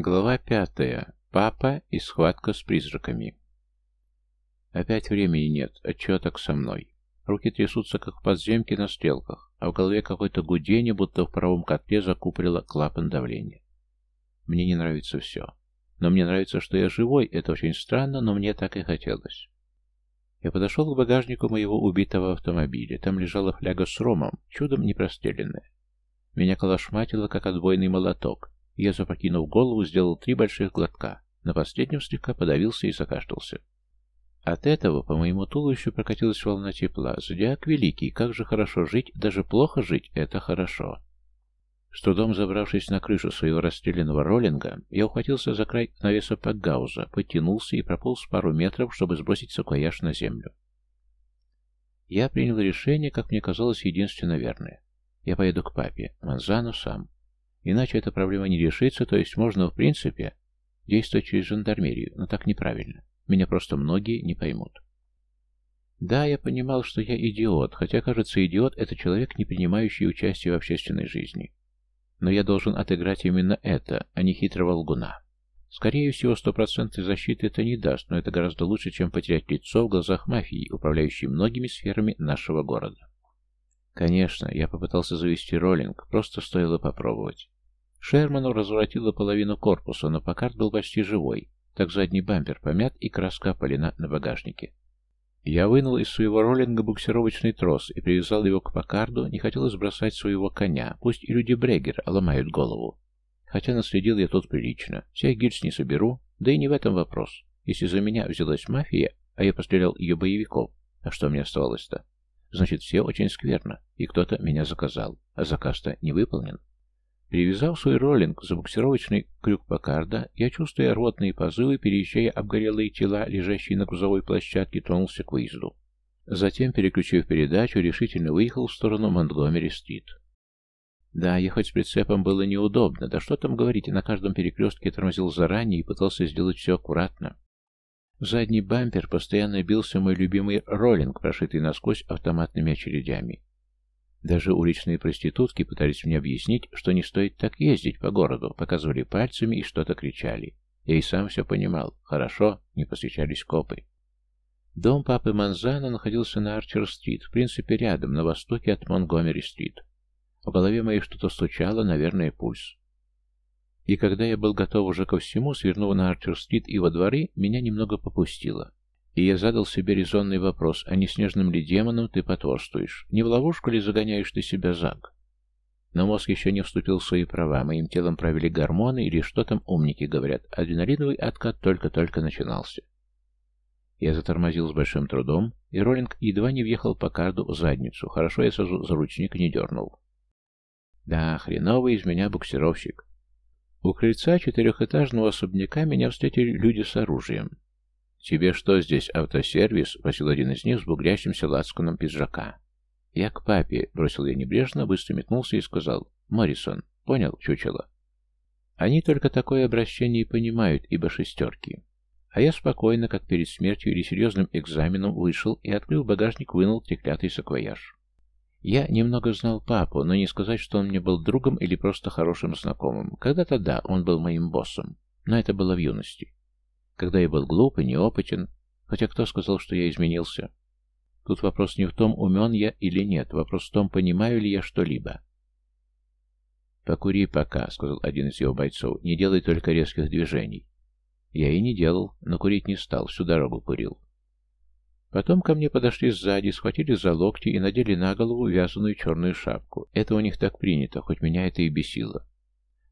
Глава пятая. Папа и схватка с призраками. Опять времени нет. Отчего так со мной? Руки трясутся, как в подземке на стрелках, а в голове какое-то гудение, будто в правом котле закупорило клапан давления. Мне не нравится все. Но мне нравится, что я живой. Это очень странно, но мне так и хотелось. Я подошел к багажнику моего убитого автомобиля. Там лежала фляга с ромом, чудом не простреленная. Меня колошматило, как отбойный молоток. Я, запрокинув голову, сделал три больших глотка. На последнем слегка подавился и закашлялся. От этого по моему туловищу прокатилась волна тепла. Зодиак великий, как же хорошо жить, даже плохо жить — это хорошо. С трудом забравшись на крышу своего расстрелянного роллинга, я ухватился за край навеса Пакгауза, подтянулся и прополз пару метров, чтобы сбросить саквояж на землю. Я принял решение, как мне казалось, единственно верное. Я поеду к папе, Манзану сам. Иначе эта проблема не решится, то есть можно, в принципе, действовать через жандармерию, но так неправильно. Меня просто многие не поймут. Да, я понимал, что я идиот, хотя, кажется, идиот — это человек, не принимающий участие в общественной жизни. Но я должен отыграть именно это, а не хитрого лгуна. Скорее всего, стопроцентной защиты это не даст, но это гораздо лучше, чем потерять лицо в глазах мафии, управляющей многими сферами нашего города. Конечно, я попытался завести роллинг, просто стоило попробовать. Шерману разворотило половину корпуса, но Покарт был почти живой, так задний бампер помят и краска полена на багажнике. Я вынул из своего роллинга буксировочный трос и привязал его к Покарду, не хотелось бросать своего коня, пусть и люди Брегер ломают голову. Хотя наследил я тут прилично. Всех гильз не соберу, да и не в этом вопрос. Если за меня взялась мафия, а я пострелял ее боевиков, а что мне оставалось-то? Значит, все очень скверно, и кто-то меня заказал, а заказ-то не выполнен. Перевязав свой роллинг за буксировочный крюк Покарда, я, чувствуя рвотные позывы, переезжая обгорелые тела, лежащие на грузовой площадке, тронулся к выезду. Затем, переключив передачу, решительно выехал в сторону Монтгомери-стрит. Да, ехать с прицепом было неудобно, да что там говорить, на каждом перекрестке тормозил заранее и пытался сделать все аккуратно. В задний бампер постоянно бился мой любимый роллинг, прошитый насквозь автоматными очередями. Даже уличные проститутки пытались мне объяснить, что не стоит так ездить по городу, показывали пальцами и что-то кричали. Я и сам все понимал. Хорошо, не посвящались копы. Дом папы Манзана находился на Арчер-стрит, в принципе рядом, на востоке от Монгомери-стрит. В голове моей что-то стучало, наверное, пульс. И когда я был готов уже ко всему, свернув на Арчер-стрит и во дворы, меня немного попустило. И я задал себе резонный вопрос, а не снежным ли демоном ты потворствуешь? Не в ловушку ли загоняешь ты себя, Зак? Но мозг еще не вступил в свои права, моим телом правили гормоны или что там умники говорят, адреналиновый откат только-только начинался. Я затормозил с большим трудом, и роллинг едва не въехал по карду в задницу. Хорошо я сразу за ручник не дернул. Да, хреновый из меня буксировщик. У крыльца четырехэтажного особняка меня встретили люди с оружием. «Тебе что здесь, автосервис?» — спросил один из них с бугрящимся лацканом пиджака. «Я к папе», — бросил я небрежно, быстро метнулся и сказал. «Моррисон, понял, чучело?» Они только такое обращение и понимают, ибо шестерки. А я спокойно, как перед смертью или серьезным экзаменом, вышел и, открыв багажник, вынул треклятый саквояж. Я немного знал папу, но не сказать, что он мне был другом или просто хорошим знакомым. Когда-то да, он был моим боссом, но это было в юности когда я был глуп и неопытен, хотя кто сказал, что я изменился? Тут вопрос не в том, умен я или нет, вопрос в том, понимаю ли я что-либо. «Покури пока», — сказал один из его бойцов, — «не делай только резких движений». Я и не делал, но курить не стал, всю дорогу курил. Потом ко мне подошли сзади, схватили за локти и надели на голову вязаную черную шапку. Это у них так принято, хоть меня это и бесило.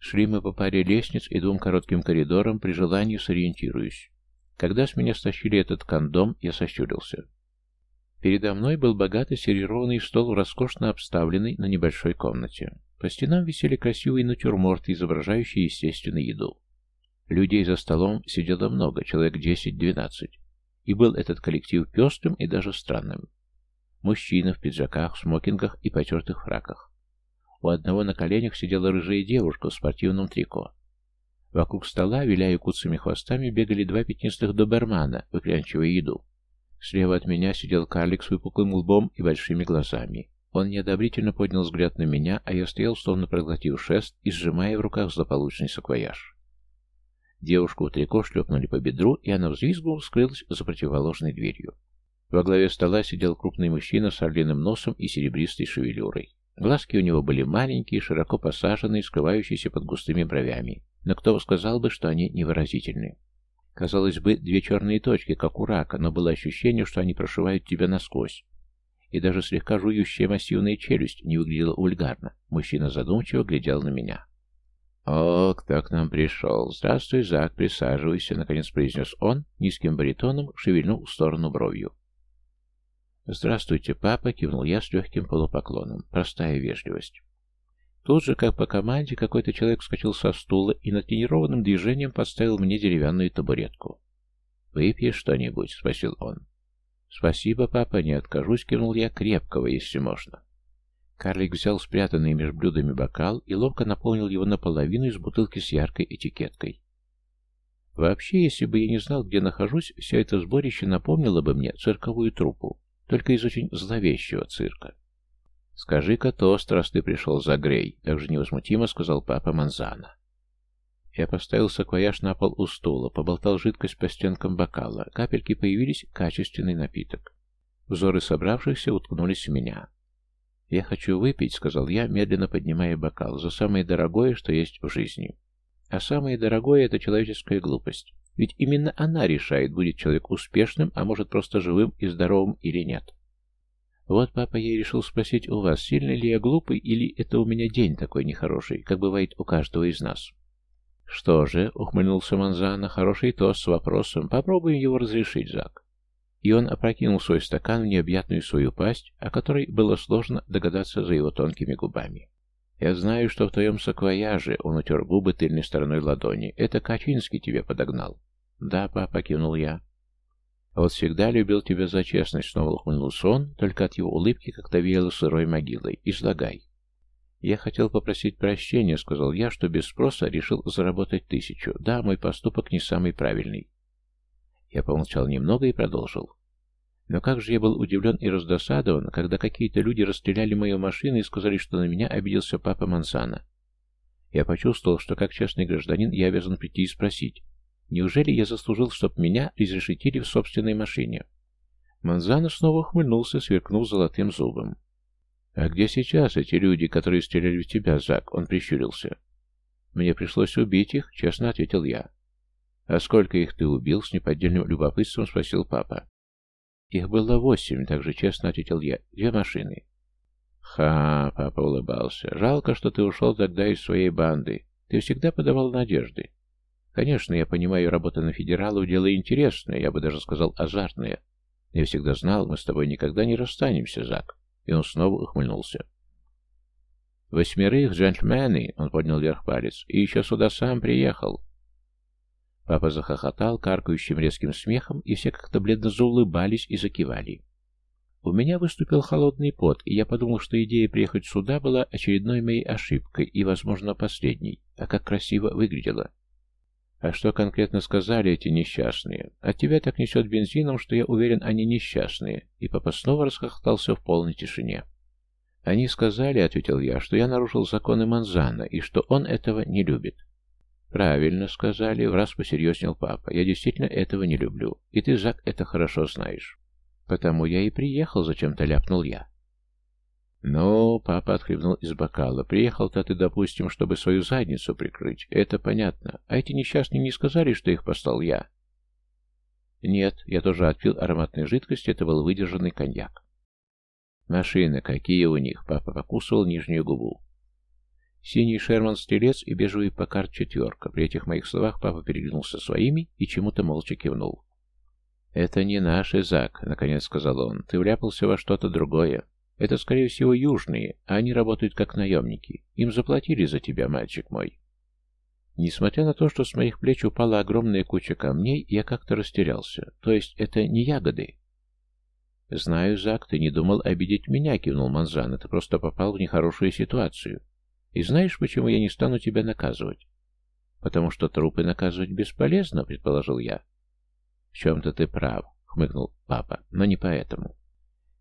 Шли мы по паре лестниц и двум коротким коридорам, при желании сориентируюсь. Когда с меня стащили этот кондом, я сощурился. Передо мной был богато сервированный стол, роскошно обставленный на небольшой комнате. По стенам висели красивые натюрморты, изображающие естественную еду. Людей за столом сидело много, человек 10-12. И был этот коллектив пестрым и даже странным. Мужчины в пиджаках, смокингах и потертых фраках. У одного на коленях сидела рыжая девушка в спортивном трико. Вокруг стола, виляя куцами хвостами, бегали два пятнистых добермана, выклянчивая еду. Слева от меня сидел карлик с выпуклым лбом и большими глазами. Он неодобрительно поднял взгляд на меня, а я стоял, словно проглотив шест и сжимая в руках злополучный саквояж. Девушку в трико шлепнули по бедру, и она взвизгнула, скрылась за противоположной дверью. Во главе стола сидел крупный мужчина с орлиным носом и серебристой шевелюрой. Глазки у него были маленькие, широко посаженные, скрывающиеся под густыми бровями. Но кто сказал бы, что они невыразительны? Казалось бы, две черные точки, как у рака, но было ощущение, что они прошивают тебя насквозь. И даже слегка жующая массивная челюсть не выглядела вульгарно. Мужчина задумчиво глядел на меня. «О, кто к нам пришел? Здравствуй, Зак, присаживайся», — наконец произнес он, низким баритоном шевельнул в сторону бровью. «Здравствуйте, папа», — кивнул я с легким полупоклоном. Простая вежливость. Тут же, как по команде, какой-то человек вскочил со стула и натренированным движением подставил мне деревянную табуретку. «Выпьешь что-нибудь?» — спросил он. «Спасибо, папа, не откажусь», — кивнул я крепкого, если можно. Карлик взял спрятанный между блюдами бокал и ловко наполнил его наполовину из бутылки с яркой этикеткой. Вообще, если бы я не знал, где нахожусь, все это сборище напомнило бы мне цирковую труппу, только из очень зловещего цирка. «Скажи-ка тост, раз ты пришел за Грей», — также невозмутимо сказал папа Манзана. Я поставил саквояж на пол у стула, поболтал жидкость по стенкам бокала. Капельки появились, качественный напиток. Взоры собравшихся уткнулись в меня. «Я хочу выпить», — сказал я, медленно поднимая бокал, «за самое дорогое, что есть в жизни». А самое дорогое — это человеческая глупость. Ведь именно она решает, будет человек успешным, а может просто живым и здоровым или нет. Вот, папа, я решил спросить у вас, сильно ли я глупый, или это у меня день такой нехороший, как бывает у каждого из нас. Что же, ухмыльнулся Манзана, хороший тост с вопросом, попробуем его разрешить, Зак и он опрокинул свой стакан в необъятную свою пасть, о которой было сложно догадаться за его тонкими губами. «Я знаю, что в твоем саквояже...» — он утер губы тыльной стороной ладони. «Это Качинский тебя подогнал». «Да, папа», — кивнул я. «А вот всегда любил тебя за честность», — снова ухмыльнулся он, только от его улыбки как-то веяло сырой могилой. «Излагай». «Я хотел попросить прощения», — сказал я, что без спроса решил заработать тысячу. «Да, мой поступок не самый правильный». Я помолчал немного и продолжил. Но как же я был удивлен и раздосадован, когда какие-то люди расстреляли мою машину и сказали, что на меня обиделся папа Мансана. Я почувствовал, что как честный гражданин я обязан прийти и спросить, неужели я заслужил, чтобы меня изрешетили в собственной машине? Манзана снова ухмыльнулся, сверкнув золотым зубом. «А где сейчас эти люди, которые стреляли в тебя, Зак?» Он прищурился. «Мне пришлось убить их», — честно ответил я. «А сколько их ты убил?» — с неподдельным любопытством спросил папа. «Их было восемь», — также честно ответил я. «Две машины». «Ха!» — папа улыбался. «Жалко, что ты ушел тогда из своей банды. Ты всегда подавал надежды. Конечно, я понимаю, работа на федералов — дело интересное, я бы даже сказал азартное. Я всегда знал, мы с тобой никогда не расстанемся, Зак». И он снова ухмыльнулся. «Восьмерых, джентльмены!» — он поднял вверх палец. «И еще сюда сам приехал. Папа захохотал каркающим резким смехом, и все как-то бледно заулыбались и закивали. У меня выступил холодный пот, и я подумал, что идея приехать сюда была очередной моей ошибкой и, возможно, последней. А как красиво выглядело. А что конкретно сказали эти несчастные? От тебя так несет бензином, что я уверен, они несчастные. И папа снова расхохотался в полной тишине. Они сказали, — ответил я, — что я нарушил законы Манзана, и что он этого не любит. «Правильно сказали», — враз посерьезнел папа. «Я действительно этого не люблю. И ты, Зак, это хорошо знаешь». «Потому я и приехал», — зачем-то ляпнул я. «Ну, — папа отхлебнул из бокала, — приехал-то ты, допустим, чтобы свою задницу прикрыть. Это понятно. А эти несчастные не сказали, что их послал я?» «Нет, я тоже отпил ароматной жидкости, это был выдержанный коньяк». «Машины какие у них?» — папа покусывал нижнюю губу. Синий Шерман-стрелец и бежевый Покарт четверка. При этих моих словах папа переглянулся своими и чему-то молча кивнул. «Это не наш Изак», — наконец сказал он. «Ты вляпался во что-то другое. Это, скорее всего, южные, а они работают как наемники. Им заплатили за тебя, мальчик мой». Несмотря на то, что с моих плеч упала огромная куча камней, я как-то растерялся. То есть это не ягоды? «Знаю, Зак, ты не думал обидеть меня», — кивнул Манзан. «Ты просто попал в нехорошую ситуацию. И знаешь, почему я не стану тебя наказывать? Потому что трупы наказывать бесполезно, предположил я. В чем-то ты прав, хмыкнул папа, но не поэтому.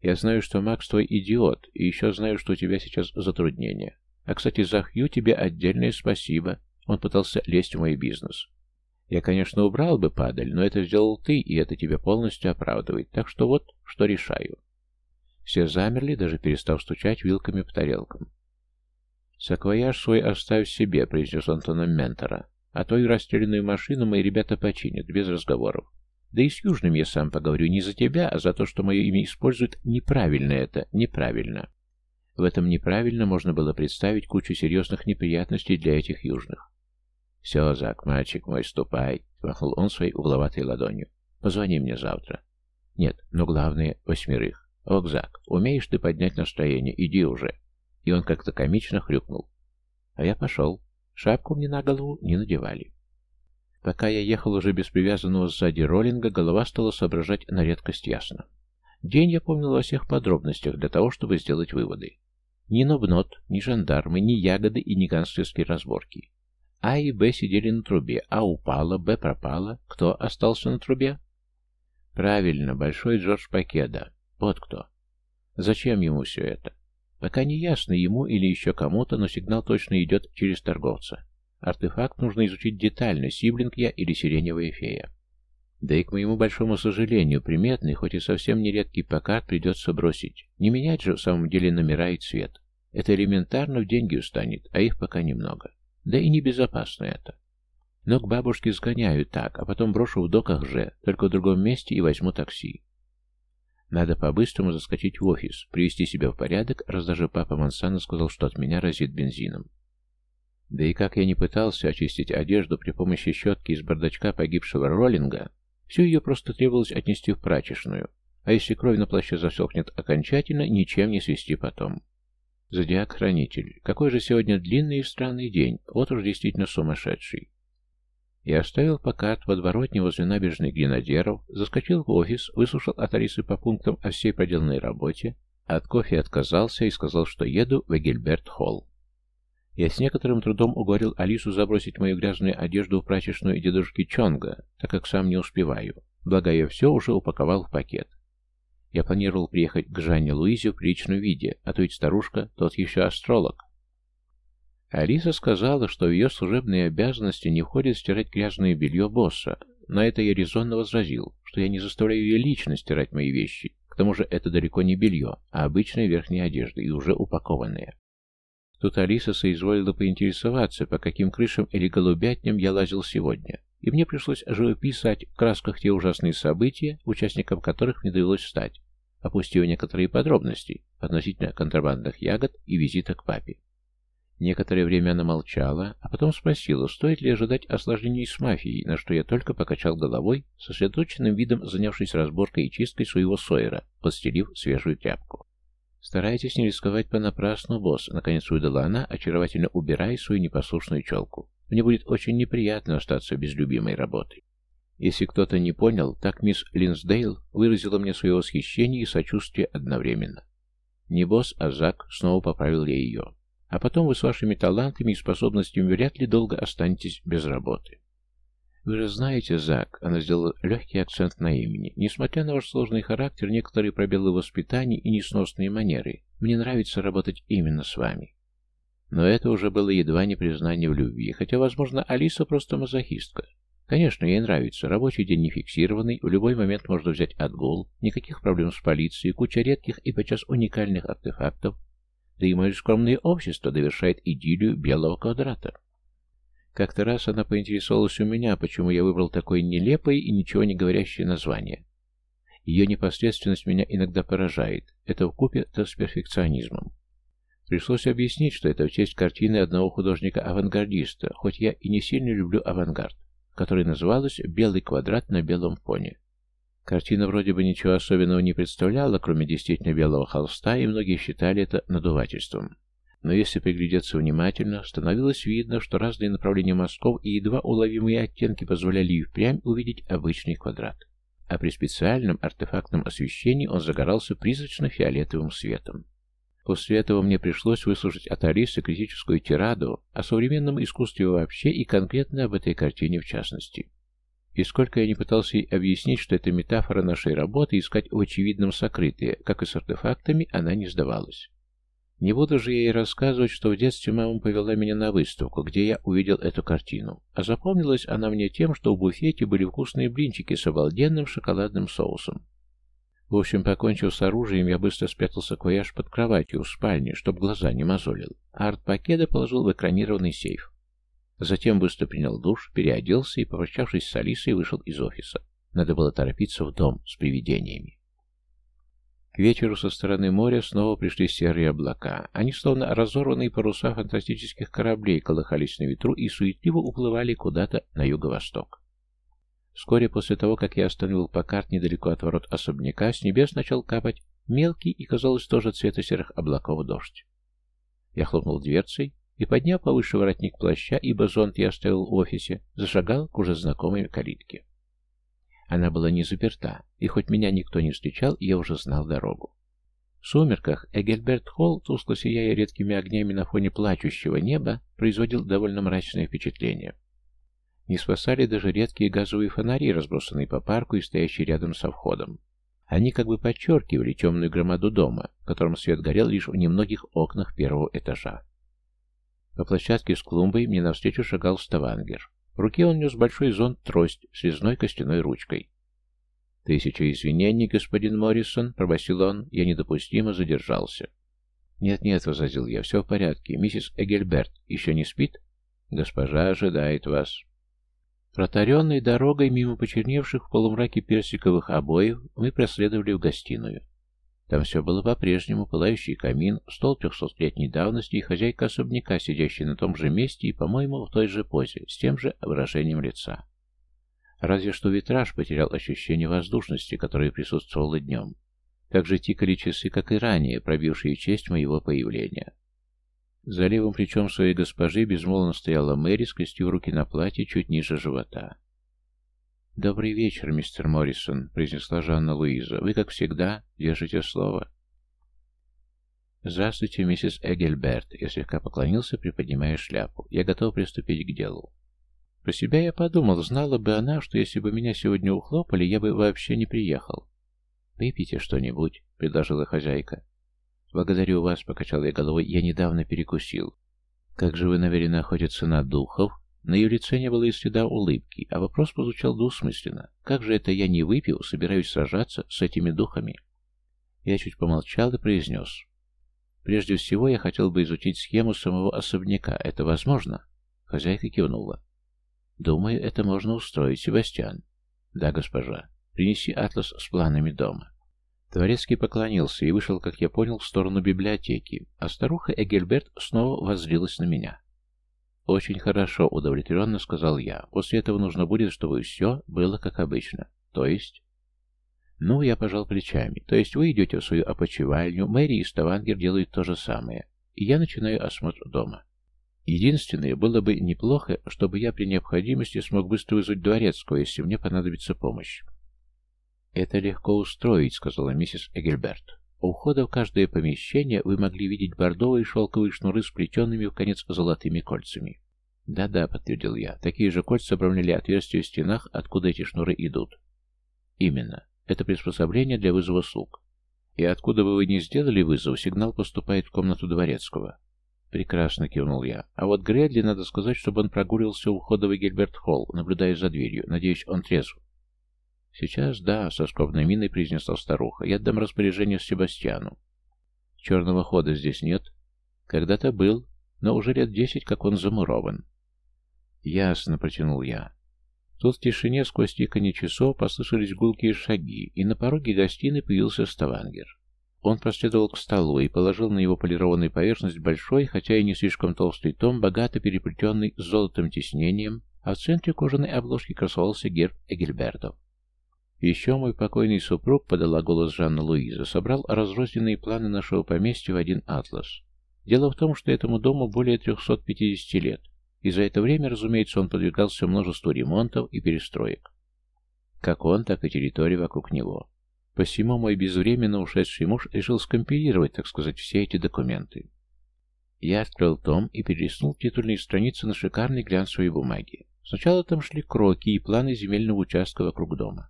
Я знаю, что Макс твой идиот, и еще знаю, что у тебя сейчас затруднения. А, кстати, за Хью тебе отдельное спасибо. Он пытался лезть в мой бизнес. Я, конечно, убрал бы падаль, но это сделал ты, и это тебя полностью оправдывает. Так что вот, что решаю. Все замерли, даже перестав стучать вилками по тарелкам. «Саквояж свой оставь себе», — произнес он тоном ментора. «А то и расстреленную машину мои ребята починят, без разговоров. Да и с Южным я сам поговорю не за тебя, а за то, что мое имя используют неправильно это, неправильно». В этом неправильно можно было представить кучу серьезных неприятностей для этих южных. «Все, Зак, мальчик мой, ступай», — махнул он своей угловатой ладонью. «Позвони мне завтра». «Нет, но главное — восьмерых. Ок, Зак, умеешь ты поднять настроение, иди уже». И он как-то комично хрюкнул. А я пошел. Шапку мне на голову не надевали. Пока я ехал уже без привязанного сзади роллинга, голова стала соображать на редкость ясно. День я помнил во всех подробностях для того, чтобы сделать выводы. Ни Нобнот, ни жандармы, ни ягоды и ни гангстерские разборки. А и Б сидели на трубе, А упала, Б пропала. Кто остался на трубе? Правильно, большой Джордж Покеда. Вот кто. Зачем ему все это? Пока не ясно, ему или еще кому-то, но сигнал точно идет через торговца. Артефакт нужно изучить детально, сиблинг я или сиреневая фея. Да и, к моему большому сожалению, приметный, хоть и совсем нередкий покат придется бросить. Не менять же в самом деле номера и цвет. Это элементарно в деньги устанет, а их пока немного. Да и небезопасно это. Но к бабушке сгоняю так, а потом брошу в доках же, только в другом месте и возьму такси. Надо по-быстрому заскочить в офис, привести себя в порядок, раз даже папа Мансана сказал, что от меня разит бензином. Да и как я не пытался очистить одежду при помощи щетки из бардачка погибшего роллинга, Всю ее просто требовалось отнести в прачечную, а если кровь на плаще засохнет окончательно, ничем не свести потом. Зодиак-хранитель. Какой же сегодня длинный и странный день, вот уж действительно сумасшедший. Я оставил покат в подворотне возле набережной Гренадеров, заскочил в офис, выслушал от Алисы по пунктам о всей проделанной работе, от кофе отказался и сказал, что еду в Эгельберт-холл. Я с некоторым трудом уговорил Алису забросить мою грязную одежду в прачечную дедушки Чонга, так как сам не успеваю. Благо я все уже упаковал в пакет. Я планировал приехать к Жанне Луизе в приличном виде, а то ведь старушка тот еще астролог. Алиса сказала, что в ее служебные обязанности не входит стирать грязное белье босса, но это я резонно возразил, что я не заставляю ее лично стирать мои вещи. К тому же это далеко не белье, а обычная верхняя одежда и уже упакованная. Тут Алиса соизволила поинтересоваться, по каким крышам или голубятням я лазил сегодня, и мне пришлось живописать в красках те ужасные события, участником которых мне довелось стать, опустив некоторые подробности относительно контрабандных ягод и визита к папе. Некоторое время она молчала, а потом спросила, стоит ли ожидать осложнений с мафией, на что я только покачал головой, сосредоточенным видом занявшись разборкой и чисткой своего сойера, подстелив свежую тряпку. «Старайтесь не рисковать понапрасну, босс», — наконец выдала она, очаровательно убирая свою непослушную челку. «Мне будет очень неприятно остаться без любимой работы». Если кто-то не понял, так мисс Линсдейл выразила мне свое восхищение и сочувствие одновременно. Не босс, а Зак, снова поправил я ее. А потом вы с вашими талантами и способностями вряд ли долго останетесь без работы. «Вы же знаете, Зак», — она сделала легкий акцент на имени, «несмотря на ваш сложный характер, некоторые пробелы в воспитании и несносные манеры, мне нравится работать именно с вами». Но это уже было едва не признание в любви, хотя, возможно, Алиса просто мазохистка. Конечно, ей нравится, рабочий день не фиксированный, в любой момент можно взять отгул, никаких проблем с полицией, куча редких и подчас уникальных артефактов, да и мое скромное общество довершает идиллию белого квадрата. Как-то раз она поинтересовалась у меня, почему я выбрал такое нелепое и ничего не говорящее название. Ее непосредственность меня иногда поражает. Это вкупе-то с перфекционизмом. Пришлось объяснить, что это в честь картины одного художника-авангардиста, хоть я и не сильно люблю авангард, который называлась «Белый квадрат на белом фоне». Картина вроде бы ничего особенного не представляла, кроме действительно белого холста, и многие считали это надувательством. Но если приглядеться внимательно, становилось видно, что разные направления мазков и едва уловимые оттенки позволяли и впрямь увидеть обычный квадрат. А при специальном артефактном освещении он загорался призрачно-фиолетовым светом. После этого мне пришлось выслушать от Алисы критическую тираду о современном искусстве вообще и конкретно об этой картине в частности. И сколько я не пытался ей объяснить, что это метафора нашей работы, искать в очевидном сокрытие, как и с артефактами, она не сдавалась. Не буду же я ей рассказывать, что в детстве мама повела меня на выставку, где я увидел эту картину. А запомнилась она мне тем, что в буфете были вкусные блинчики с обалденным шоколадным соусом. В общем, покончив с оружием, я быстро спрятал саквояж под кроватью в спальне, чтоб глаза не мозолил, а арт-пакеты положил в экранированный сейф. Затем быстро принял душ, переоделся и, попрощавшись с Алисой, вышел из офиса. Надо было торопиться в дом с привидениями. К вечеру со стороны моря снова пришли серые облака. Они, словно разорванные паруса фантастических кораблей, колыхались на ветру и суетливо уплывали куда-то на юго-восток. Вскоре после того, как я остановил Покарт недалеко от ворот особняка, с небес начал капать мелкий и, казалось, тоже цвета серых облаков дождь. Я хлопнул дверцей и, подняв повыше воротник плаща, ибо зонт я оставил в офисе, зашагал к уже знакомой калитке. Она была не заперта, и хоть меня никто не встречал, я уже знал дорогу. В сумерках Эгельберт Холл, тускло сияя редкими огнями на фоне плачущего неба, производил довольно мрачное впечатление. Не спасали даже редкие газовые фонари, разбросанные по парку и стоящие рядом со входом. Они как бы подчеркивали темную громаду дома, в котором свет горел лишь в немногих окнах первого этажа. По площадке с клумбой мне навстречу шагал Ставангер. В руке он нес большой зонт-трость с резной костяной ручкой. «Тысяча извинений, господин Моррисон», — пробасил он, — «я недопустимо задержался». «Нет-нет», — возразил я, — «все в порядке. Миссис Эгельберт еще не спит?» «Госпожа ожидает вас». Протаренной дорогой мимо почерневших в полумраке персиковых обоев мы проследовали в гостиную. Там все было по-прежнему, пылающий камин, стол трехсотлетней давности и хозяйка особняка, сидящая на том же месте и, по-моему, в той же позе, с тем же выражением лица. Разве что витраж потерял ощущение воздушности, которое присутствовало днем. Так же тикали часы, как и ранее, пробившие честь моего появления. За левым плечом своей госпожи безмолвно стояла Мэри, скрестив руки на платье чуть ниже живота. «Добрый вечер, мистер Моррисон», — произнесла Жанна Луиза. «Вы, как всегда, держите слово». «Здравствуйте, миссис Эгельберт», — я слегка поклонился, приподнимая шляпу. «Я готов приступить к делу». Про себя я подумал, знала бы она, что если бы меня сегодня ухлопали, я бы вообще не приехал. «Выпейте что-нибудь», — предложила хозяйка. «Благодарю вас», — покачал я головой, — «я недавно перекусил». «Как же вы намерены охотиться на духов?» На ее лице не было и следа улыбки, а вопрос прозвучал двусмысленно. «Как же это я, не выпил, собираюсь сражаться с этими духами?» Я чуть помолчал и произнес. «Прежде всего, я хотел бы изучить схему самого особняка. Это возможно?» Хозяйка кивнула. «Думаю, это можно устроить, Себастьян». «Да, госпожа. Принеси атлас с планами дома». Дворецкий поклонился и вышел, как я понял, в сторону библиотеки, а старуха Эгельберт снова воззрилась на меня. «Очень хорошо», — удовлетворенно сказал я. «После этого нужно будет, чтобы все было как обычно. То есть...» «Ну, я пожал плечами. То есть вы идете в свою опочивальню, Мэри и Ставангер делают то же самое, и я начинаю осмотр дома. Единственное, было бы неплохо, чтобы я при необходимости смог быстро вызвать дворецкого, если мне понадобится помощь». «Это легко устроить», — сказала миссис Эгельберт. У входа в каждое помещение вы могли видеть бордовые шелковые шнуры с в конец золотыми кольцами. «Да-да», — подтвердил я, — «такие же кольца обрамляли отверстия в стенах, откуда эти шнуры идут». «Именно. Это приспособление для вызова слуг. И откуда бы вы ни сделали вызов, сигнал поступает в комнату дворецкого». «Прекрасно», — кивнул я. «А вот Гредли, надо сказать, чтобы он прогулился у входа в Гильберт-Холл, наблюдая за дверью. Надеюсь, он трезв». «Сейчас да», — со скромной миной произнесла старуха. «Я отдам распоряжение Себастьяну». «Черного хода здесь нет?» «Когда-то был, но уже лет десять, как он замурован». «Ясно», — протянул я. Тут в тишине сквозь тиканье часов послышались гулкие шаги, и на пороге гостиной появился Ставангер. Он проследовал к столу и положил на его полированную поверхность большой, хотя и не слишком толстый том, богато переплетенный золотым тиснением, а в центре кожаной обложки красовался герб Эгельбертов. Еще мой покойный супруг, подала голос Жанна Луиза, собрал разрозненные планы нашего поместья в один атлас. Дело в том, что этому дому более 350 лет, и за это время, разумеется, он подвигался множеству ремонтов и перестроек. Как он, так и территория вокруг него. Посему мой безвременно ушедший муж решил скомпилировать, так сказать, все эти документы. Я открыл том и перелистнул титульные страницы на шикарной глянцевой бумаге. Сначала там шли кроки и планы земельного участка вокруг дома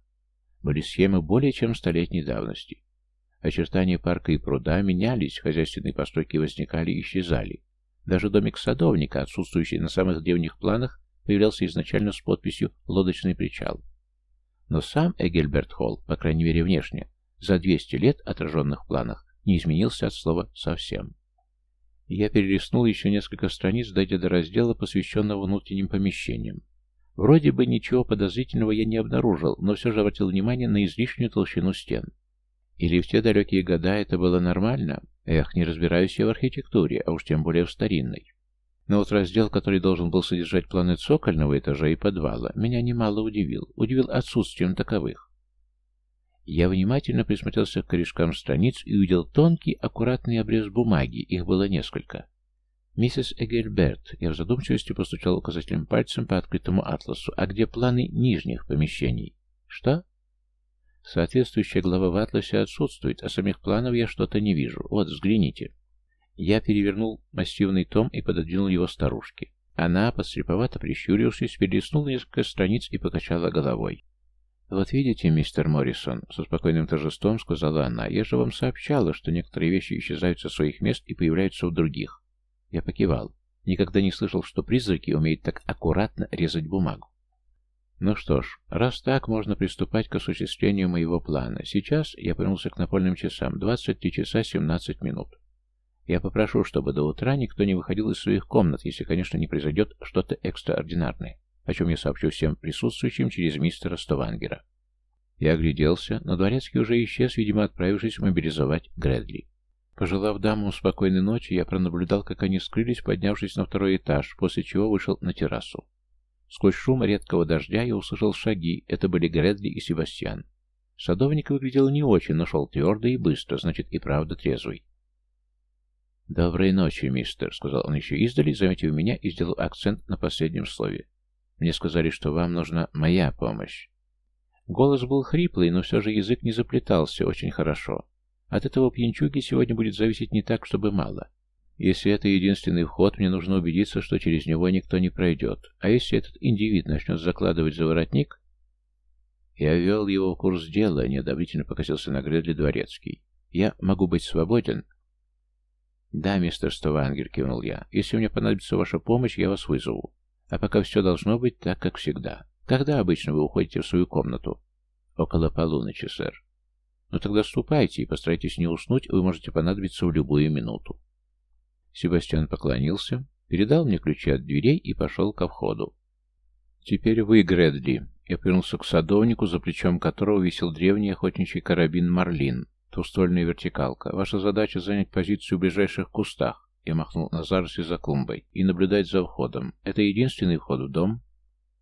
были схемы более чем столетней давности. Очертания парка и пруда менялись, хозяйственные постройки возникали и исчезали. Даже домик садовника, отсутствующий на самых древних планах, появлялся изначально с подписью «Лодочный причал». Но сам Эгельберт Холл, по крайней мере внешне, за 200 лет отраженных в планах, не изменился от слова «совсем». Я перелистнул еще несколько страниц, дойдя до раздела, посвященного внутренним помещениям. Вроде бы ничего подозрительного я не обнаружил, но все же обратил внимание на излишнюю толщину стен. Или в те далекие года это было нормально? Эх, не разбираюсь я в архитектуре, а уж тем более в старинной. Но вот раздел, который должен был содержать планы цокольного этажа и подвала, меня немало удивил. Удивил отсутствием таковых. Я внимательно присмотрелся к корешкам страниц и увидел тонкий, аккуратный обрез бумаги, их было несколько. «Миссис Эгельберт», я в задумчивости постучал указательным пальцем по открытому атласу, «а где планы нижних помещений?» «Что?» Соответствующая глава в атласе отсутствует, а самих планов я что-то не вижу. Вот, взгляните. Я перевернул массивный том и пододвинул его старушке. Она, подслеповато прищурившись, перелистнула несколько страниц и покачала головой. «Вот видите, мистер Моррисон», — со спокойным торжеством сказала она, — «я же вам сообщала, что некоторые вещи исчезают со своих мест и появляются в других». Я покивал. Никогда не слышал, что призраки умеют так аккуратно резать бумагу. Ну что ж, раз так, можно приступать к осуществлению моего плана. Сейчас я повернулся к напольным часам. 23 часа 17 минут. Я попрошу, чтобы до утра никто не выходил из своих комнат, если, конечно, не произойдет что-то экстраординарное, о чем я сообщу всем присутствующим через мистера Ставангера. Я огляделся, но дворецкий уже исчез, видимо, отправившись мобилизовать Грэдли. Пожелав дамам спокойной ночи, я пронаблюдал, как они скрылись, поднявшись на второй этаж, после чего вышел на террасу. Сквозь шум редкого дождя я услышал шаги, это были Грэдли и Себастьян. Садовник выглядел не очень, но шел твердо и быстро, значит и правда трезвый. «Доброй ночи, мистер», — сказал он еще издали, заметив меня и сделал акцент на последнем слове. «Мне сказали, что вам нужна моя помощь». Голос был хриплый, но все же язык не заплетался очень хорошо. От этого пьянчуги сегодня будет зависеть не так, чтобы мало. Если это единственный вход, мне нужно убедиться, что через него никто не пройдет. А если этот индивид начнет закладывать за воротник... Я ввел его в курс дела, неодобрительно покосился на Гредли дворецкий. Я могу быть свободен? Да, мистер Ставангер, кивнул я. Если мне понадобится ваша помощь, я вас вызову. А пока все должно быть так, как всегда. Когда обычно вы уходите в свою комнату? Около полуночи, сэр. Ну тогда ступайте и постарайтесь не уснуть, вы можете понадобиться в любую минуту. Себастьян поклонился, передал мне ключи от дверей и пошел ко входу. «Теперь вы, Грэдли». Я повернулся к садовнику, за плечом которого висел древний охотничий карабин «Марлин», двуствольная вертикалка. Ваша задача занять позицию в ближайших кустах. Я махнул на заросли за клумбой. И наблюдать за входом. Это единственный вход в дом?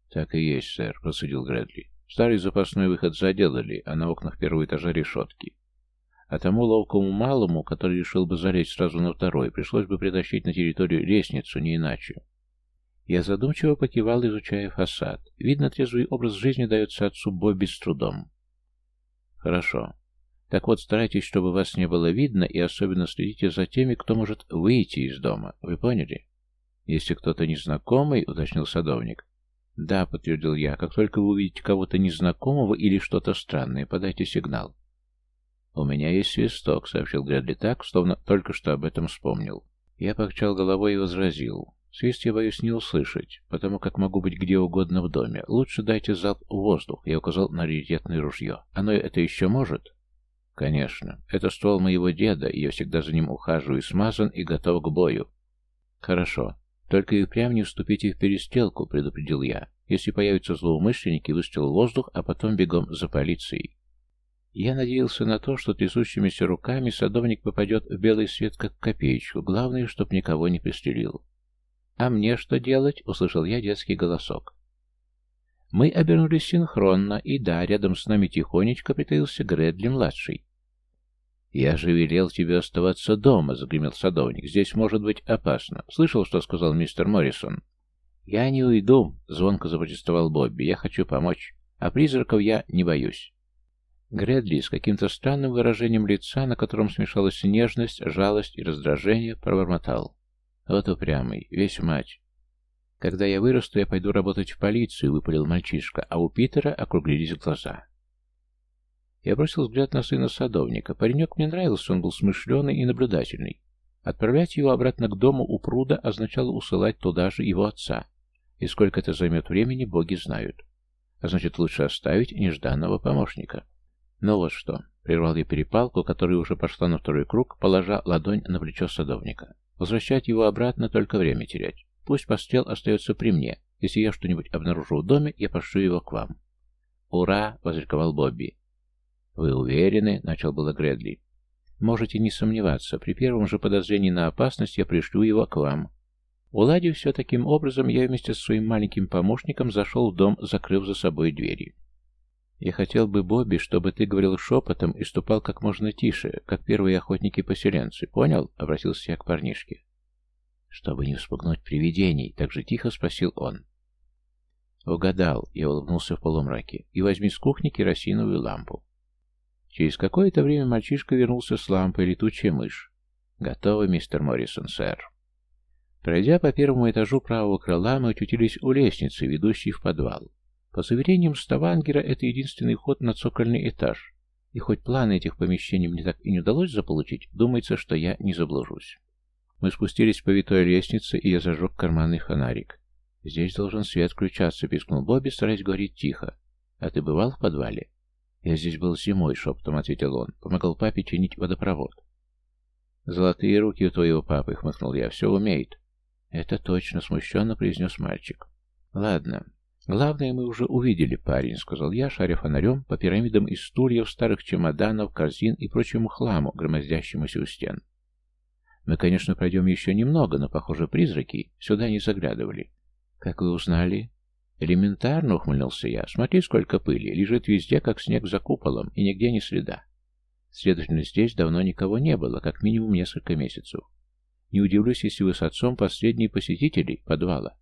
Так и есть, сэр, процедил Грэдли. Старый запасной выход заделали, а на окнах первого этажа решетки. А тому ловкому малому, который решил бы залезть сразу на второй, пришлось бы притащить на территорию лестницу, не иначе. Я задумчиво покивал, изучая фасад. Видно, трезвый образ жизни дается отцу Бобби с трудом. Хорошо. Так вот, старайтесь, чтобы вас не было видно, и особенно следите за теми, кто может выйти из дома. Вы поняли? Если кто-то незнакомый, уточнил садовник. Да, подтвердил я, как только вы увидите кого-то незнакомого или что-то странное, подайте сигнал. «У меня есть свисток», — сообщил Грэдли так, словно только что об этом вспомнил. Я покачал головой и возразил. «Свист я боюсь не услышать, потому как могу быть где угодно в доме. Лучше дайте залп воздух», — я указал на раритетное ружье. «Оно это еще может?» «Конечно. Это ствол моего деда, и я всегда за ним ухаживаю, смазан и готов к бою». «Хорошо. Только и прям не вступите в перестрелку», — предупредил я. «Если появятся злоумышленники, выстрел в воздух, а потом бегом за полицией». Я надеялся на то, что трясущимися руками садовник попадет в белый свет как копеечку. Главное, чтоб никого не пристрелил. «А мне что делать?» — услышал я детский голосок. Мы обернулись синхронно, и да, рядом с нами тихонечко притаился Грэдли-младший. «Я же велел тебе оставаться дома», — загремел садовник. «Здесь может быть опасно. Слышал, что сказал мистер Моррисон?» «Я не уйду», — звонко запротестовал Бобби. «Я хочу помочь. А призраков я не боюсь». Грэдли с каким-то странным выражением лица, на котором смешалась нежность, жалость и раздражение, пробормотал. Вот упрямый, весь мать. Когда я вырасту, я пойду работать в полицию, выпалил мальчишка, а у Питера округлились глаза. Я бросил взгляд на сына садовника. Паренек мне нравился, он был смышленый и наблюдательный. Отправлять его обратно к дому у пруда означало усылать туда же его отца. И сколько это займет времени, боги знают. А значит, лучше оставить нежданного помощника. Ну вот что. Прервал я перепалку, которая уже пошла на второй круг, положа ладонь на плечо садовника. Возвращать его обратно, только время терять. Пусть пострел остается при мне. Если я что-нибудь обнаружу в доме, я пошлю его к вам. «Ура!» — возликовал Бобби. «Вы уверены?» — начал было Гредли. «Можете не сомневаться. При первом же подозрении на опасность я пришлю его к вам». Уладив все таким образом, я вместе с своим маленьким помощником зашел в дом, закрыв за собой двери. «Я хотел бы, Бобби, чтобы ты говорил шепотом и ступал как можно тише, как первые охотники-поселенцы. Понял?» — обратился я к парнишке. «Чтобы не вспугнуть привидений», — так же тихо спросил он. «Угадал», — я улыбнулся в полумраке, — «и возьми с кухни керосиновую лампу». Через какое-то время мальчишка вернулся с лампой летучая мышь. «Готово, мистер Моррисон, сэр». Пройдя по первому этажу правого крыла, мы очутились у лестницы, ведущей в подвал. По заверениям Ставангера, это единственный ход на цокольный этаж, и хоть планы этих помещений мне так и не удалось заполучить, думается, что я не заблужусь. Мы спустились по витой лестнице, и я зажег карманный фонарик. «Здесь должен свет включаться», — пискнул Бобби, стараясь говорить тихо. «А ты бывал в подвале?» «Я здесь был зимой», — шепотом ответил он. «Помогал папе чинить водопровод». «Золотые руки у твоего папы», — хмыкнул я. «Все умеет». «Это точно», — смущенно произнес мальчик. «Ладно. Главное мы уже увидели, парень», — сказал я, шаря фонарем по пирамидам из стульев, старых чемоданов, корзин и прочему хламу, громоздящемуся у стен. «Мы, конечно, пройдем еще немного, но, похоже, призраки сюда не заглядывали». «Как вы узнали?» «Элементарно», — ухмыльнулся я. «Смотри, сколько пыли. Лежит везде, как снег за куполом, и нигде ни следа. Следовательно, здесь давно никого не было, как минимум несколько месяцев. Не удивлюсь, если вы с отцом последние посетители подвала».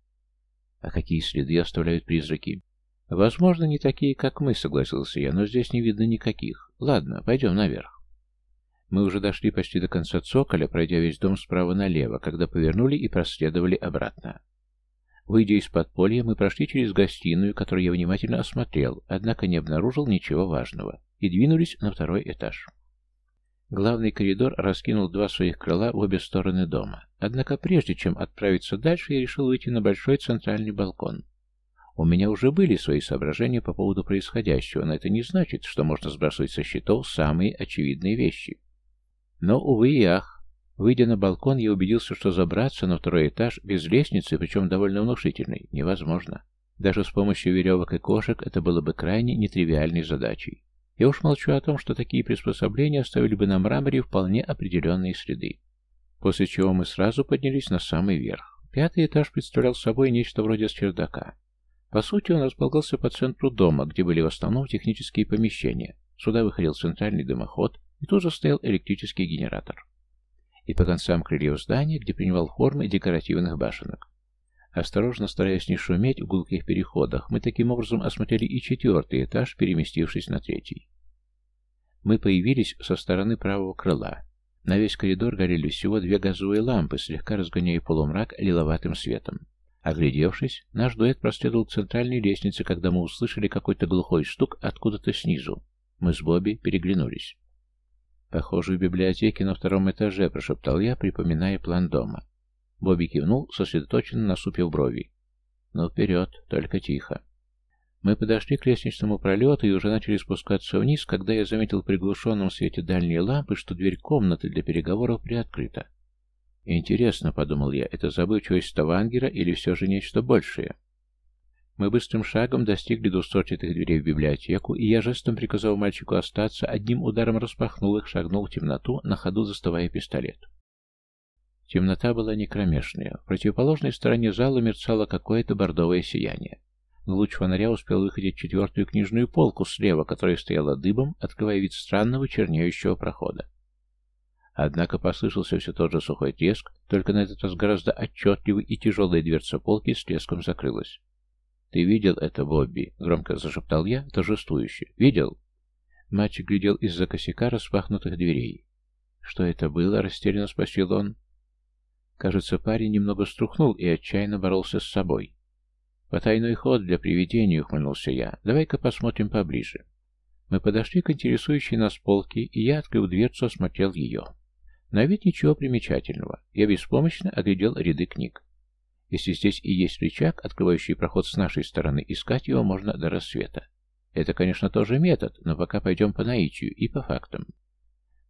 «А какие следы оставляют призраки?» «Возможно, не такие, как мы», — согласился я, — «но здесь не видно никаких. Ладно, пойдем наверх». Мы уже дошли почти до конца цоколя, пройдя весь дом справа налево, когда повернули и проследовали обратно. Выйдя из подполья, мы прошли через гостиную, которую я внимательно осмотрел, однако не обнаружил ничего важного, и двинулись на второй этаж. Главный коридор раскинул два своих крыла в обе стороны дома. Однако прежде чем отправиться дальше, я решил выйти на большой центральный балкон. У меня уже были свои соображения по поводу происходящего, но это не значит, что можно сбрасывать со счетов самые очевидные вещи. Но, увы и ах, Выйдя на балкон, я убедился, что забраться на второй этаж без лестницы, причем довольно внушительной, невозможно. Даже с помощью веревок и кошек это было бы крайне нетривиальной задачей. Я уж молчу о том, что такие приспособления оставили бы на мраморе вполне определенные следы. После чего мы сразу поднялись на самый верх. Пятый этаж представлял собой нечто вроде чердака. По сути, он располагался по центру дома, где были в основном технические помещения. Сюда выходил центральный дымоход, и тут же стоял электрический генератор и по концам крыльев здания, где принимал формы декоративных башенок. Осторожно стараясь не шуметь в гулких переходах, мы таким образом осмотрели и четвертый этаж, переместившись на третий. Мы появились со стороны правого крыла. На весь коридор горели всего две газовые лампы, слегка разгоняя полумрак лиловатым светом. Оглядевшись, наш дуэт проследовал к центральной лестнице, когда мы услышали какой-то глухой стук откуда-то снизу. Мы с Бобби переглянулись. «Похоже, в библиотеке на втором этаже», — прошептал я, припоминая план дома. Бобби кивнул, сосредоточенно насупив брови. «Ну, вперед, только тихо». Мы подошли к лестничному пролету и уже начали спускаться вниз, когда я заметил в приглушенном свете дальней лампы, что дверь комнаты для переговоров приоткрыта. «Интересно», — подумал я, — «это забывчивость Ставангера или все же нечто большее?» Мы быстрым шагом достигли двустворчатых дверей в библиотеку, и я жестом приказал мальчику остаться, одним ударом распахнул их, шагнул в темноту, на ходу заставая пистолет. Темнота была некромешная. В противоположной стороне зала мерцало какое-то бордовое сияние. Но луч фонаря успел выходить четвертую книжную полку слева, которая стояла дыбом, открывая вид странного чернеющего прохода. Однако послышался все тот же сухой треск, только на этот раз гораздо отчетливый, и тяжелая дверца полки с треском закрылась. «Ты видел это, Бобби?» — громко зашептал я, торжествующе. «Видел?» Мальчик глядел из-за косяка распахнутых дверей. «Что это было?» — растерянно спросил он. Кажется, парень немного струхнул и отчаянно боролся с собой. «Потайной ход для привидений», — ухмыльнулся я. «Давай-ка посмотрим поближе». Мы подошли к интересующей нас полке, и я, открыв дверцу, осмотрел ее. На вид ничего примечательного. Я беспомощно оглядел ряды книг. Если здесь и есть рычаг, открывающий проход с нашей стороны, искать его можно до рассвета. Это, конечно, тоже метод, но пока пойдем по наитию и по фактам.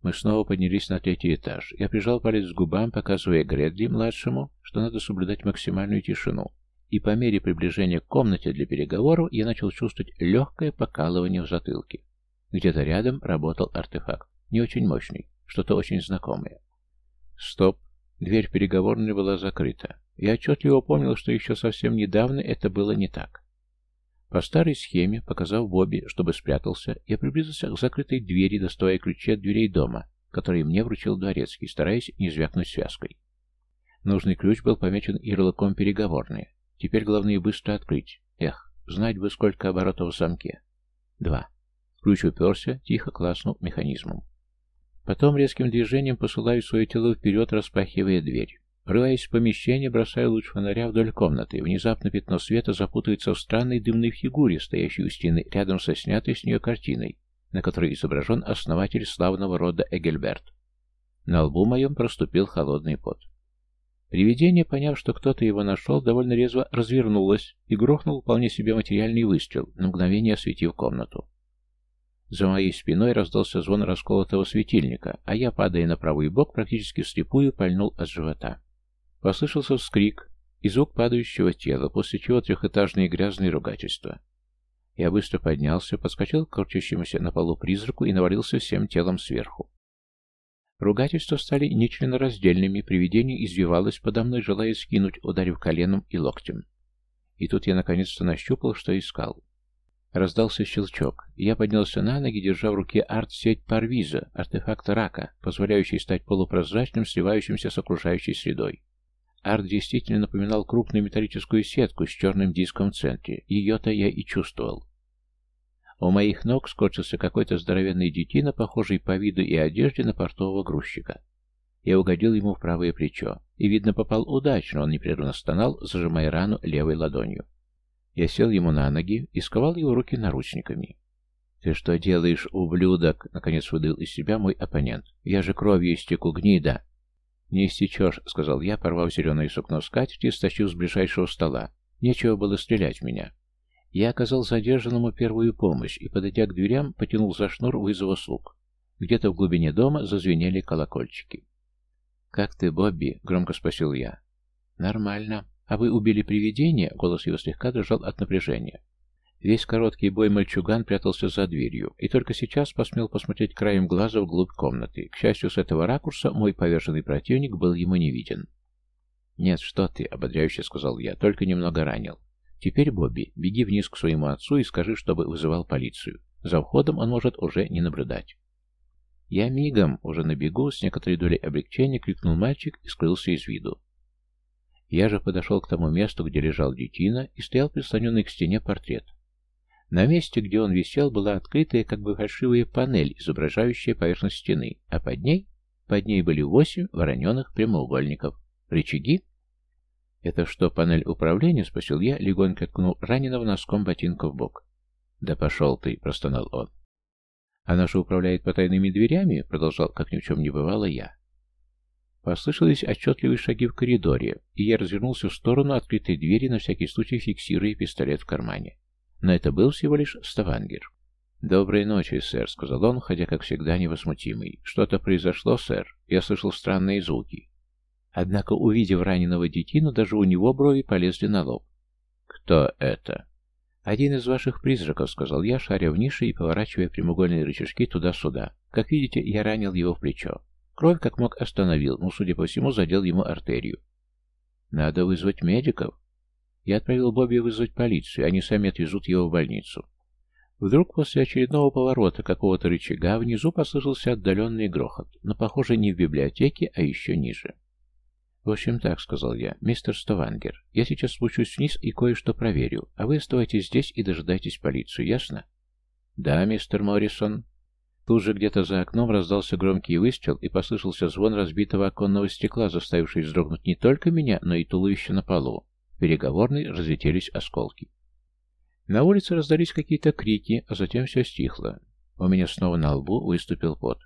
Мы снова поднялись на третий этаж. Я прижал палец к губам, показывая Гредли, младшему, что надо соблюдать максимальную тишину. И по мере приближения к комнате для переговоров я начал чувствовать легкое покалывание в затылке. Где-то рядом работал артефакт. Не очень мощный, что-то очень знакомое. Стоп. Дверь переговорной была закрыта. Я отчетливо помнил, что еще совсем недавно это было не так. По старой схеме, показав Бобби, чтобы спрятался, я приблизился к закрытой двери, доставая ключи от дверей дома, которые мне вручил дворецкий, стараясь не звякнуть связкой. Нужный ключ был помечен ярлыком переговорные. Теперь главное быстро открыть. Эх, знать бы, сколько оборотов в замке. Два. Ключ уперся, тихо класнул механизмом. Потом резким движением посылаю свое тело вперед, распахивая дверь. Врываясь в помещение, бросаю луч фонаря вдоль комнаты. Внезапно пятно света запутается в странной дымной фигуре, стоящей у стены, рядом со снятой с нее картиной, на которой изображен основатель славного рода Эгельберт. На лбу моем проступил холодный пот. Привидение, поняв, что кто-то его нашел, довольно резво развернулось и грохнул вполне себе материальный выстрел, на мгновение осветив комнату. За моей спиной раздался звон расколотого светильника, а я, падая на правый бок, практически вслепую пальнул от живота. Послышался вскрик и звук падающего тела, после чего трехэтажные грязные ругательства. Я быстро поднялся, подскочил к корчащемуся на полу призраку и навалился всем телом сверху. Ругательства стали нечленораздельными, привидение извивалось подо мной, желая скинуть, ударив коленом и локтем. И тут я наконец-то нащупал, что искал. Раздался щелчок, и я поднялся на ноги, держа в руке арт-сеть Парвиза, артефакт рака, позволяющий стать полупрозрачным, сливающимся с окружающей средой. Арт действительно напоминал крупную металлическую сетку с черным диском в центре. Ее-то я и чувствовал. У моих ног скорчился какой-то здоровенный детина, похожий по виду и одежде на портового грузчика. Я угодил ему в правое плечо, и, видно, попал удачно, он непрерывно стонал, зажимая рану левой ладонью. Я сел ему на ноги и сковал его руки наручниками. «Ты что делаешь, ублюдок?» — наконец выдал из себя мой оппонент. «Я же кровью истеку, гнида!» «Не истечешь», — сказал я, порвав зеленое сукно скатерти и стащил с ближайшего стола. Нечего было стрелять в меня. Я оказал задержанному первую помощь и, подойдя к дверям, потянул за шнур вызова слуг. Где-то в глубине дома зазвенели колокольчики. «Как ты, Бобби?» — громко спросил я. «Нормально. А вы убили привидение?» — голос его слегка дрожал от напряжения. Весь короткий бой мальчуган прятался за дверью, и только сейчас посмел посмотреть краем глаза вглубь комнаты. К счастью, с этого ракурса мой поверженный противник был ему не виден. «Нет, что ты», — ободряюще сказал я, — «только немного ранил. Теперь, Бобби, беги вниз к своему отцу и скажи, чтобы вызывал полицию. За входом он может уже не наблюдать». Я мигом, уже на бегу, с некоторой долей облегчения, крикнул мальчик и скрылся из виду. Я же подошел к тому месту, где лежал детина, и стоял прислоненный к стене портрет. На месте, где он висел, была открытая, как бы фальшивая панель, изображающая поверхность стены, а под ней, под ней были восемь вороненых прямоугольников. Рычаги? «Это что, панель управления?» — спросил я, легонько ткнул раненого носком ботинка в бок. «Да пошел ты!» — простонал он. «Она же управляет потайными дверями?» — продолжал, как ни в чем не бывало, я. Послышались отчетливые шаги в коридоре, и я развернулся в сторону открытой двери, на всякий случай фиксируя пистолет в кармане. Но это был всего лишь Ставангер. «Доброй ночи, сэр», — сказал он, хотя, как всегда, невозмутимый. «Что-то произошло, сэр. Я слышал странные звуки». Однако, увидев раненого детину, даже у него брови полезли на лоб. «Кто это?» «Один из ваших призраков», — сказал я, шаря в нише и поворачивая прямоугольные рычажки туда-сюда. «Как видите, я ранил его в плечо. Кровь как мог остановил, но, судя по всему, задел ему артерию. Надо вызвать медиков. Я отправил Бобби вызвать полицию, они сами отвезут его в больницу. Вдруг после очередного поворота какого-то рычага внизу послышался отдаленный грохот, но, похоже, не в библиотеке, а еще ниже. «В общем так», — сказал я, — «мистер Стовангер, я сейчас спущусь вниз и кое-что проверю, а вы оставайтесь здесь и дожидайтесь полицию, ясно?» «Да, мистер Моррисон». Тут же где-то за окном раздался громкий выстрел и послышался звон разбитого оконного стекла, заставивший вздрогнуть не только меня, но и туловище на полу переговорной разлетелись осколки. На улице раздались какие-то крики, а затем все стихло. У меня снова на лбу выступил пот.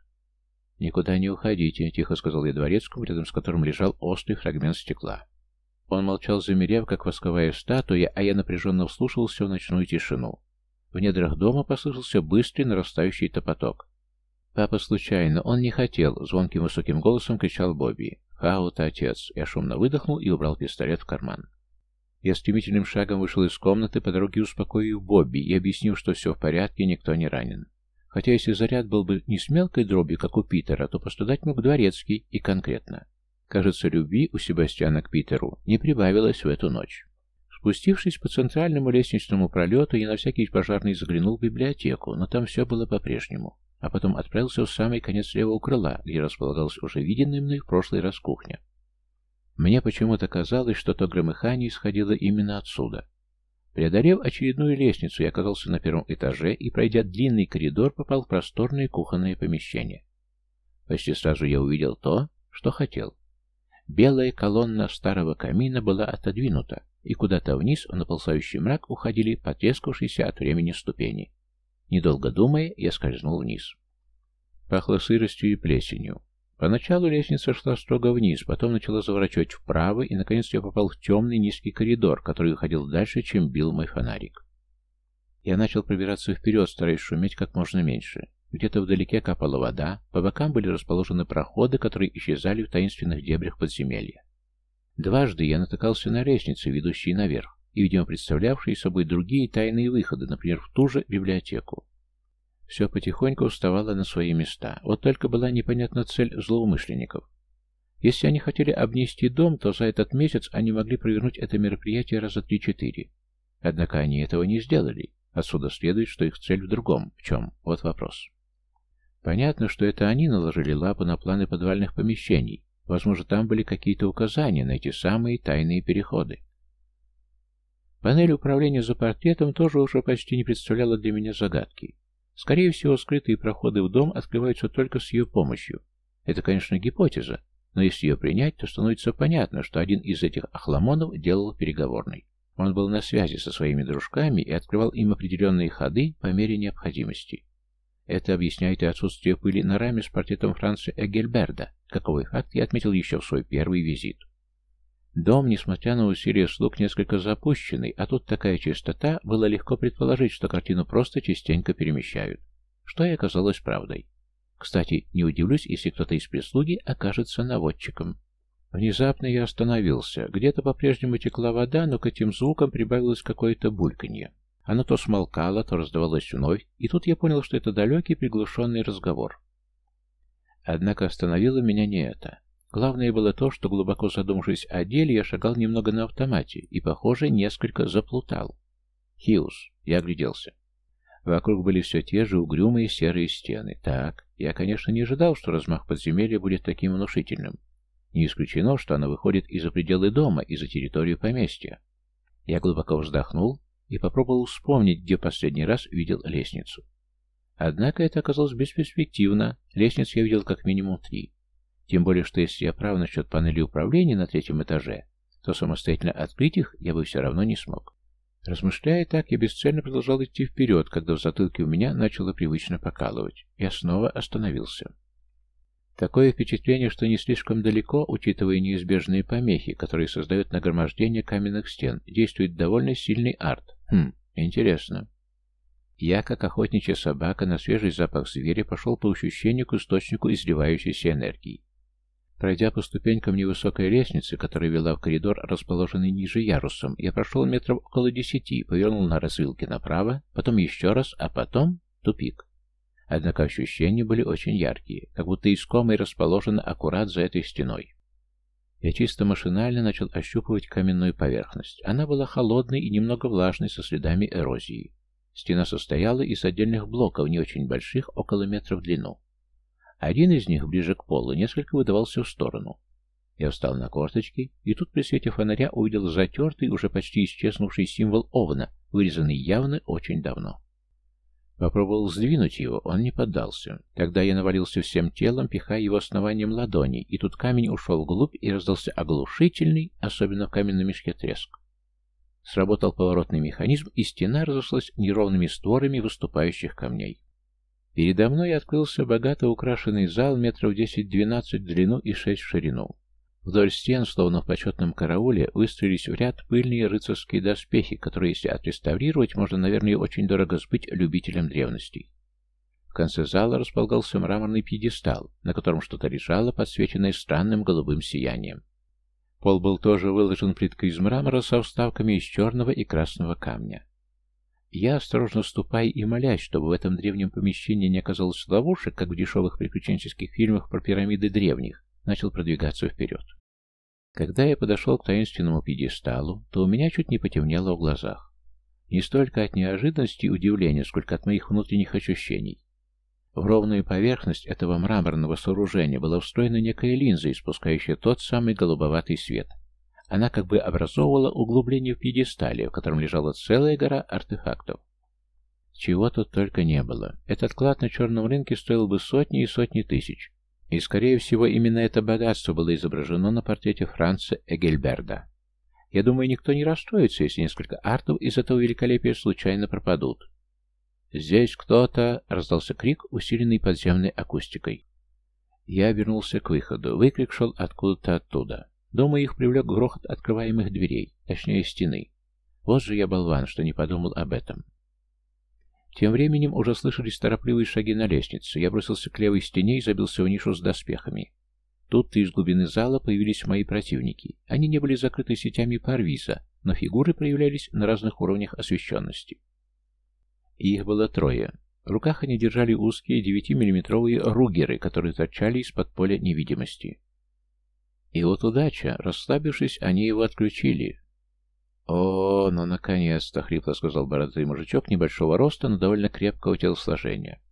«Никуда не уходите», — тихо сказал я дворецкому, рядом с которым лежал острый фрагмент стекла. Он молчал, замерев, как восковая статуя, а я напряженно вслушивался в ночную тишину. В недрах дома послышался быстрый нарастающий топоток. «Папа случайно, он не хотел», — звонким высоким голосом кричал Бобби. «Хаута, отец!» Я шумно выдохнул и убрал пистолет в карман. Я стремительным шагом вышел из комнаты, по дороге успокоив Бобби и объяснив, что все в порядке, никто не ранен. Хотя если заряд был бы не с мелкой дробью, как у Питера, то пострадать мог Дворецкий и конкретно. Кажется, любви у Себастьяна к Питеру не прибавилось в эту ночь. Спустившись по центральному лестничному пролету, я на всякий пожарный заглянул в библиотеку, но там все было по-прежнему, а потом отправился в самый конец левого крыла, где располагалась уже виденная мной в прошлый раз кухня. Мне почему-то казалось, что то громыхание исходило именно отсюда. Преодолев очередную лестницу, я оказался на первом этаже и, пройдя длинный коридор, попал в просторное кухонное помещение. Почти сразу я увидел то, что хотел. Белая колонна старого камина была отодвинута, и куда-то вниз в наползающий мрак уходили потрескавшиеся от времени ступени. Недолго думая, я скользнул вниз. Пахло сыростью и плесенью. Поначалу лестница шла строго вниз, потом начала заворачивать вправо, и, наконец, я попал в темный низкий коридор, который уходил дальше, чем бил мой фонарик. Я начал пробираться вперед, стараясь шуметь как можно меньше. Где-то вдалеке капала вода, по бокам были расположены проходы, которые исчезали в таинственных дебрях подземелья. Дважды я натыкался на лестницы, ведущие наверх, и, видимо, представлявшие собой другие тайные выходы, например, в ту же библиотеку. Все потихоньку вставало на свои места. Вот только была непонятна цель злоумышленников. Если они хотели обнести дом, то за этот месяц они могли провернуть это мероприятие раза три-четыре. Однако они этого не сделали. Отсюда следует, что их цель в другом. В чем? Вот вопрос. Понятно, что это они наложили лапу на планы подвальных помещений. Возможно, там были какие-то указания на эти самые тайные переходы. Панель управления за портретом тоже уже почти не представляла для меня загадки. Скорее всего, скрытые проходы в дом открываются только с ее помощью. Это, конечно, гипотеза, но если ее принять, то становится понятно, что один из этих охламонов делал переговорный. Он был на связи со своими дружками и открывал им определенные ходы по мере необходимости. Это объясняет и отсутствие пыли на раме с портретом Франца Эгельберда, каковой факт я отметил еще в свой первый визит. Дом, несмотря на усилия слуг, несколько запущенный, а тут такая чистота, было легко предположить, что картину просто частенько перемещают. Что и оказалось правдой. Кстати, не удивлюсь, если кто-то из прислуги окажется наводчиком. Внезапно я остановился. Где-то по-прежнему текла вода, но к этим звукам прибавилось какое-то бульканье. Оно то смолкало, то раздавалось вновь, и тут я понял, что это далекий приглушенный разговор. Однако остановило меня не это. Главное было то, что, глубоко задумавшись о деле, я шагал немного на автомате и, похоже, несколько заплутал. Хиус. Я огляделся. Вокруг были все те же угрюмые серые стены. Так, я, конечно, не ожидал, что размах подземелья будет таким внушительным. Не исключено, что оно выходит из-за пределы дома и за территорию поместья. Я глубоко вздохнул и попробовал вспомнить, где последний раз видел лестницу. Однако это оказалось бесперспективно. Лестниц я видел как минимум три. Тем более, что если я прав насчет панели управления на третьем этаже, то самостоятельно открыть их я бы все равно не смог. Размышляя так, я бесцельно продолжал идти вперед, когда в затылке у меня начало привычно покалывать. Я снова остановился. Такое впечатление, что не слишком далеко, учитывая неизбежные помехи, которые создают нагромождение каменных стен, действует довольно сильный арт. Хм, интересно. Я, как охотничья собака, на свежий запах зверя пошел по ощущению к источнику изливающейся энергии. Пройдя по ступенькам невысокой лестницы, которая вела в коридор, расположенный ниже ярусом, я прошел метров около десяти, повернул на развилке направо, потом еще раз, а потом тупик. Однако ощущения были очень яркие, как будто искомый расположен аккурат за этой стеной. Я чисто машинально начал ощупывать каменную поверхность. Она была холодной и немного влажной, со следами эрозии. Стена состояла из отдельных блоков, не очень больших, около метра в длину. Один из них, ближе к полу, несколько выдавался в сторону. Я встал на корточки, и тут при свете фонаря увидел затертый, уже почти исчезнувший символ овна, вырезанный явно очень давно. Попробовал сдвинуть его, он не поддался. Тогда я навалился всем телом, пихая его основанием ладони, и тут камень ушел вглубь и раздался оглушительный, особенно в каменном мешке, треск. Сработал поворотный механизм, и стена разошлась неровными створами выступающих камней. Передо мной открылся богато украшенный зал метров 10-12 в длину и 6 в ширину. Вдоль стен, словно в почетном карауле, выстроились в ряд пыльные рыцарские доспехи, которые, если отреставрировать, можно, наверное, очень дорого сбыть любителям древностей. В конце зала располагался мраморный пьедестал, на котором что-то лежало, подсвеченное странным голубым сиянием. Пол был тоже выложен плиткой из мрамора со вставками из черного и красного камня. Я, осторожно ступая и молясь, чтобы в этом древнем помещении не оказалось ловушек, как в дешевых приключенческих фильмах про пирамиды древних, начал продвигаться вперед. Когда я подошел к таинственному пьедесталу, то у меня чуть не потемнело в глазах. Не столько от неожиданности и удивления, сколько от моих внутренних ощущений. В ровную поверхность этого мраморного сооружения была встроена некая линза, испускающая тот самый голубоватый свет. Она как бы образовывала углубление в пьедестале, в котором лежала целая гора артефактов. Чего тут только не было. Этот клад на черном рынке стоил бы сотни и сотни тысяч. И, скорее всего, именно это богатство было изображено на портрете Франца Эгельберда. Я думаю, никто не расстроится, если несколько артов из этого великолепия случайно пропадут. «Здесь кто-то!» — раздался крик, усиленный подземной акустикой. Я обернулся к выходу. Выкрик шел откуда-то оттуда. Дома их привлек грохот открываемых дверей, точнее стены. Вот же я болван, что не подумал об этом. Тем временем уже слышались торопливые шаги на лестнице. Я бросился к левой стене и забился в нишу с доспехами. Тут-то из глубины зала появились мои противники. Они не были закрыты сетями парвиза, но фигуры проявлялись на разных уровнях освещенности. Их было трое. В руках они держали узкие 9-миллиметровые ругеры, которые торчали из-под поля невидимости. И вот удача. Расслабившись, они его отключили. «О, ну наконец-то!» — хрипло сказал бородатый мужичок небольшого роста, но довольно крепкого телосложения.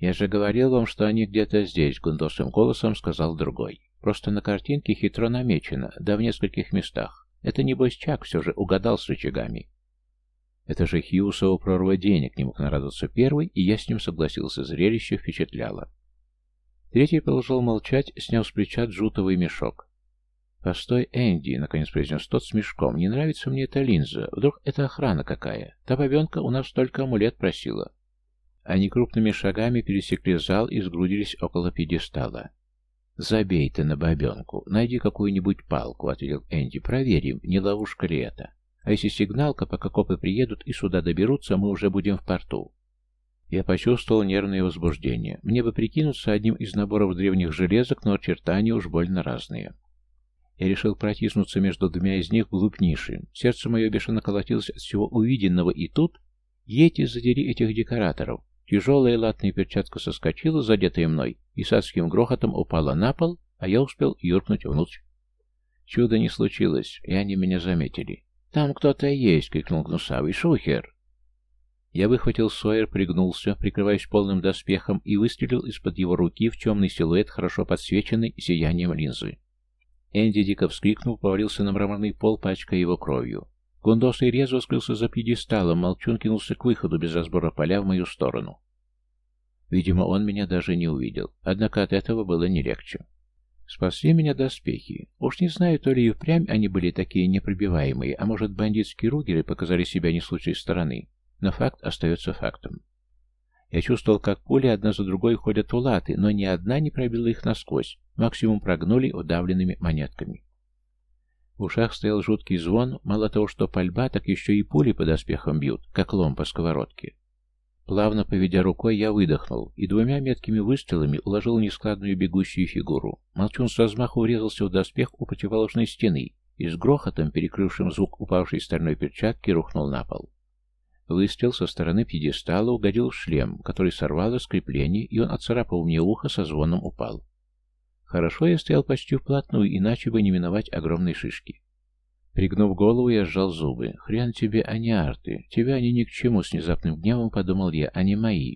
«Я же говорил вам, что они где-то здесь», — гундосым голосом сказал другой. «Просто на картинке хитро намечено, да в нескольких местах. Это, небось, Чак все же угадал с рычагами». Это же Хьюсова прорва денег, не мог нарадоваться первый, и я с ним согласился, зрелище впечатляло. Третий продолжал молчать, сняв с плеча джутовый мешок. «Постой, Энди», — наконец произнес тот с мешком. «Не нравится мне эта линза. Вдруг это охрана какая? Та бабенка у нас только амулет просила». Они крупными шагами пересекли зал и сгрудились около пьедестала. «Забей ты на бабенку. Найди какую-нибудь палку», — ответил Энди. «Проверим, не ловушка ли это. А если сигналка, пока копы приедут и сюда доберутся, мы уже будем в порту». Я почувствовал нервное возбуждение. Мне бы прикинуться одним из наборов древних железок, но очертания уж больно разные. Я решил протиснуться между двумя из них вглубь ниши. Сердце мое бешено колотилось от всего увиденного, и тут... Ети задери этих декораторов. Тяжелая латная перчатка соскочила, задетая мной, и с адским грохотом упала на пол, а я успел юркнуть внутрь. Чудо не случилось, и они меня заметили. «Там кто-то есть!» — крикнул гнусавый шухер. Я выхватил Сойер, пригнулся, прикрываясь полным доспехом, и выстрелил из-под его руки в темный силуэт, хорошо подсвеченный сиянием линзы. Энди дико вскрикнул, повалился на мраморный пол, пачкая его кровью. Гундосый резво скрылся за пьедесталом, молчун кинулся к выходу без разбора поля в мою сторону. Видимо, он меня даже не увидел, однако от этого было не легче. Спасли меня доспехи. Уж не знаю, то ли и впрямь они были такие непробиваемые, а может, бандитские ругеры показали себя не с лучшей стороны, но факт остается фактом. Я чувствовал, как пули одна за другой ходят в латы, но ни одна не пробила их насквозь, максимум прогнули удавленными монетками. В ушах стоял жуткий звон, мало того, что пальба, так еще и пули под оспехом бьют, как лом по сковородке. Плавно поведя рукой, я выдохнул и двумя меткими выстрелами уложил нескладную бегущую фигуру. Молчун с размаху врезался в доспех у противоположной стены и с грохотом, перекрывшим звук упавшей стальной перчатки, рухнул на пол. Выстрел со стороны пьедестала угодил в шлем, который сорвало скрепление, и он отцарапал мне ухо, со звоном упал. Хорошо я стоял почти вплотную, иначе бы не миновать огромной шишки. Пригнув голову, я сжал зубы. «Хрен тебе, а не арты. Тебя они ни к чему», — с внезапным гневом подумал я, — «они мои».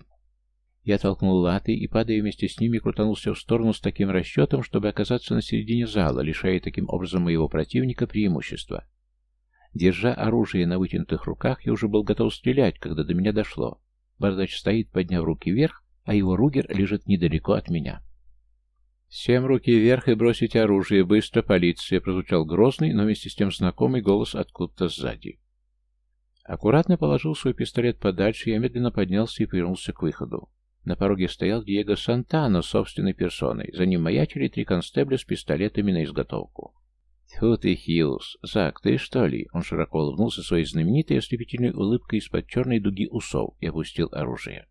Я толкнул латы и, падая вместе с ними, крутанулся в сторону с таким расчетом, чтобы оказаться на середине зала, лишая таким образом моего противника преимущества. Держа оружие на вытянутых руках, я уже был готов стрелять, когда до меня дошло. Бардач стоит, подняв руки вверх, а его ругер лежит недалеко от меня. «Всем руки вверх и бросить оружие! Быстро, полиция!» прозвучал грозный, но вместе с тем знакомый голос откуда-то сзади. Аккуратно положил свой пистолет подальше, я медленно поднялся и повернулся к выходу. На пороге стоял Диего Сантано собственной персоной. За ним маячили три констебля с пистолетами на изготовку. «Тьфу ты, Хьюз! Зак, ты что ли?» Он широко улыбнулся своей знаменитой ослепительной улыбкой из-под черной дуги усов и опустил оружие.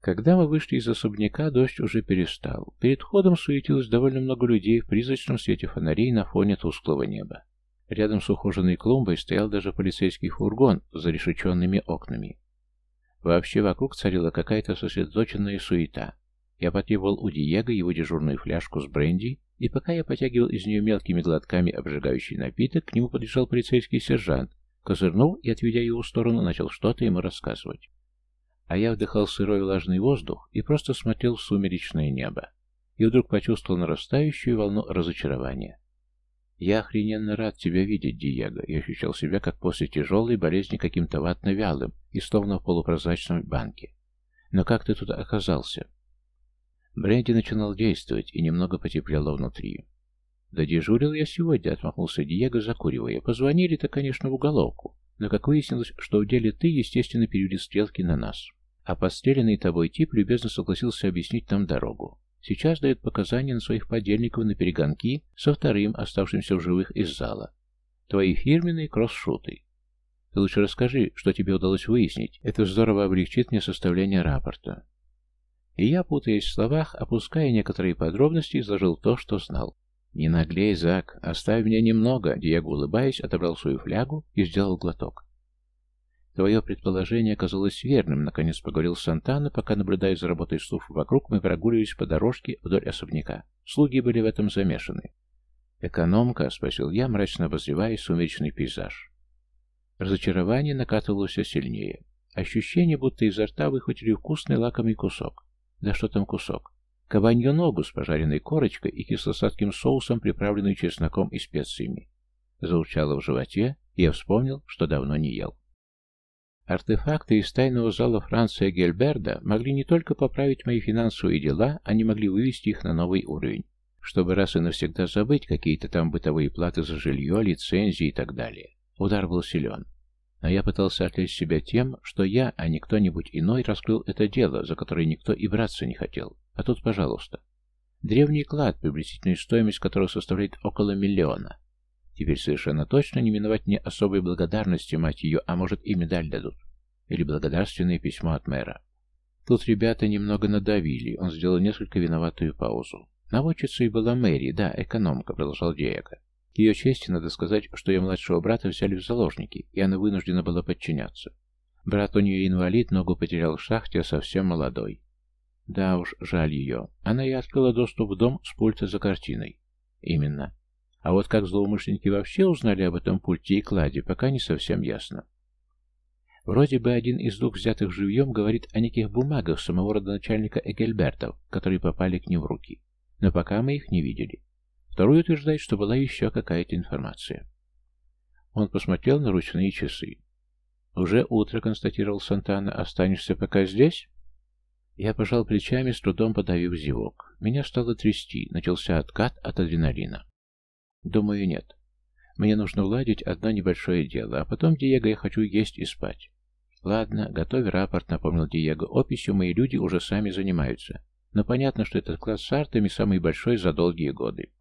Когда мы вышли из особняка, дождь уже перестал. Перед входом суетилось довольно много людей в призрачном свете фонарей на фоне тусклого неба. Рядом с ухоженной клумбой стоял даже полицейский фургон с зарешеченными окнами. Вообще вокруг царила какая-то сосредоточенная суета. Я потребовал у Диего его дежурную фляжку с бренди, и пока я потягивал из нее мелкими глотками обжигающий напиток, к нему подъезжал полицейский сержант, козырнул и, отведя его в сторону, начал что-то ему рассказывать а я вдыхал сырой влажный воздух и просто смотрел в сумеречное небо. И вдруг почувствовал нарастающую волну разочарования. «Я охрененно рад тебя видеть, Диего», и ощущал себя, как после тяжелой болезни каким-то ватно-вялым и словно в полупрозрачном банке. «Но как ты тут оказался?» Бренди начинал действовать, и немного потеплело внутри. «Да дежурил я сегодня», — отмахнулся Диего, закуривая. «Позвонили-то, конечно, в уголовку, но, как выяснилось, что в деле ты, естественно, перевели стрелки на нас». А подстреленный тобой тип любезно согласился объяснить нам дорогу. Сейчас дает показания на своих подельников на перегонки со вторым, оставшимся в живых из зала. Твои фирменные кросс-шуты. Ты лучше расскажи, что тебе удалось выяснить. Это здорово облегчит мне составление рапорта. И я, путаясь в словах, опуская некоторые подробности, изложил то, что знал. «Не наглей, Зак, оставь мне немного», — Диего, улыбаясь, отобрал свою флягу и сделал глоток. Твое предположение оказалось верным, наконец поговорил Сантана, пока, наблюдая за работой служб вокруг, мы прогуливались по дорожке вдоль особняка. Слуги были в этом замешаны. «Экономка?» — спросил я, мрачно обозревая сумеречный пейзаж. Разочарование накатывало все сильнее. Ощущение, будто изо рта выхватили вкусный лакомый кусок. Да что там кусок? Кабанью ногу с пожаренной корочкой и кисло-сладким соусом, приправленную чесноком и специями. Заучало в животе, и я вспомнил, что давно не ел. Артефакты из тайного зала Франция Гельберда могли не только поправить мои финансовые дела, они могли вывести их на новый уровень, чтобы раз и навсегда забыть какие-то там бытовые платы за жилье, лицензии и так далее. Удар был силен. Но я пытался отвлечь себя тем, что я, а не кто-нибудь иной, раскрыл это дело, за которое никто и браться не хотел. А тут, пожалуйста. Древний клад, приблизительная стоимость которого составляет около миллиона. Теперь совершенно точно не миновать мне особой благодарности, мать ее, а может и медаль дадут. Или благодарственное письмо от мэра. Тут ребята немного надавили, он сделал несколько виноватую паузу. Наводчицей была Мэри, да, экономка, продолжал Диего. К ее чести надо сказать, что ее младшего брата взяли в заложники, и она вынуждена была подчиняться. Брат у нее инвалид, ногу потерял в шахте, а совсем молодой. Да уж, жаль ее. Она и открыла доступ в дом с пульта за картиной. Именно. А вот как злоумышленники вообще узнали об этом пульте и кладе, пока не совсем ясно. Вроде бы один из двух взятых живьем говорит о неких бумагах самого родоначальника Эгельбертов, которые попали к ним в руки. Но пока мы их не видели. Второй утверждает, что была еще какая-то информация. Он посмотрел на ручные часы. «Уже утро», — констатировал Сантана. «Останешься пока здесь?» Я пожал плечами, с трудом подавив зевок. Меня стало трясти, начался откат от адреналина. Думаю, нет. Мне нужно уладить одно небольшое дело, а потом, Диего, я хочу есть и спать. Ладно, готовь рапорт, напомнил Диего. Описью мои люди уже сами занимаются. Но понятно, что этот класс с артами самый большой за долгие годы.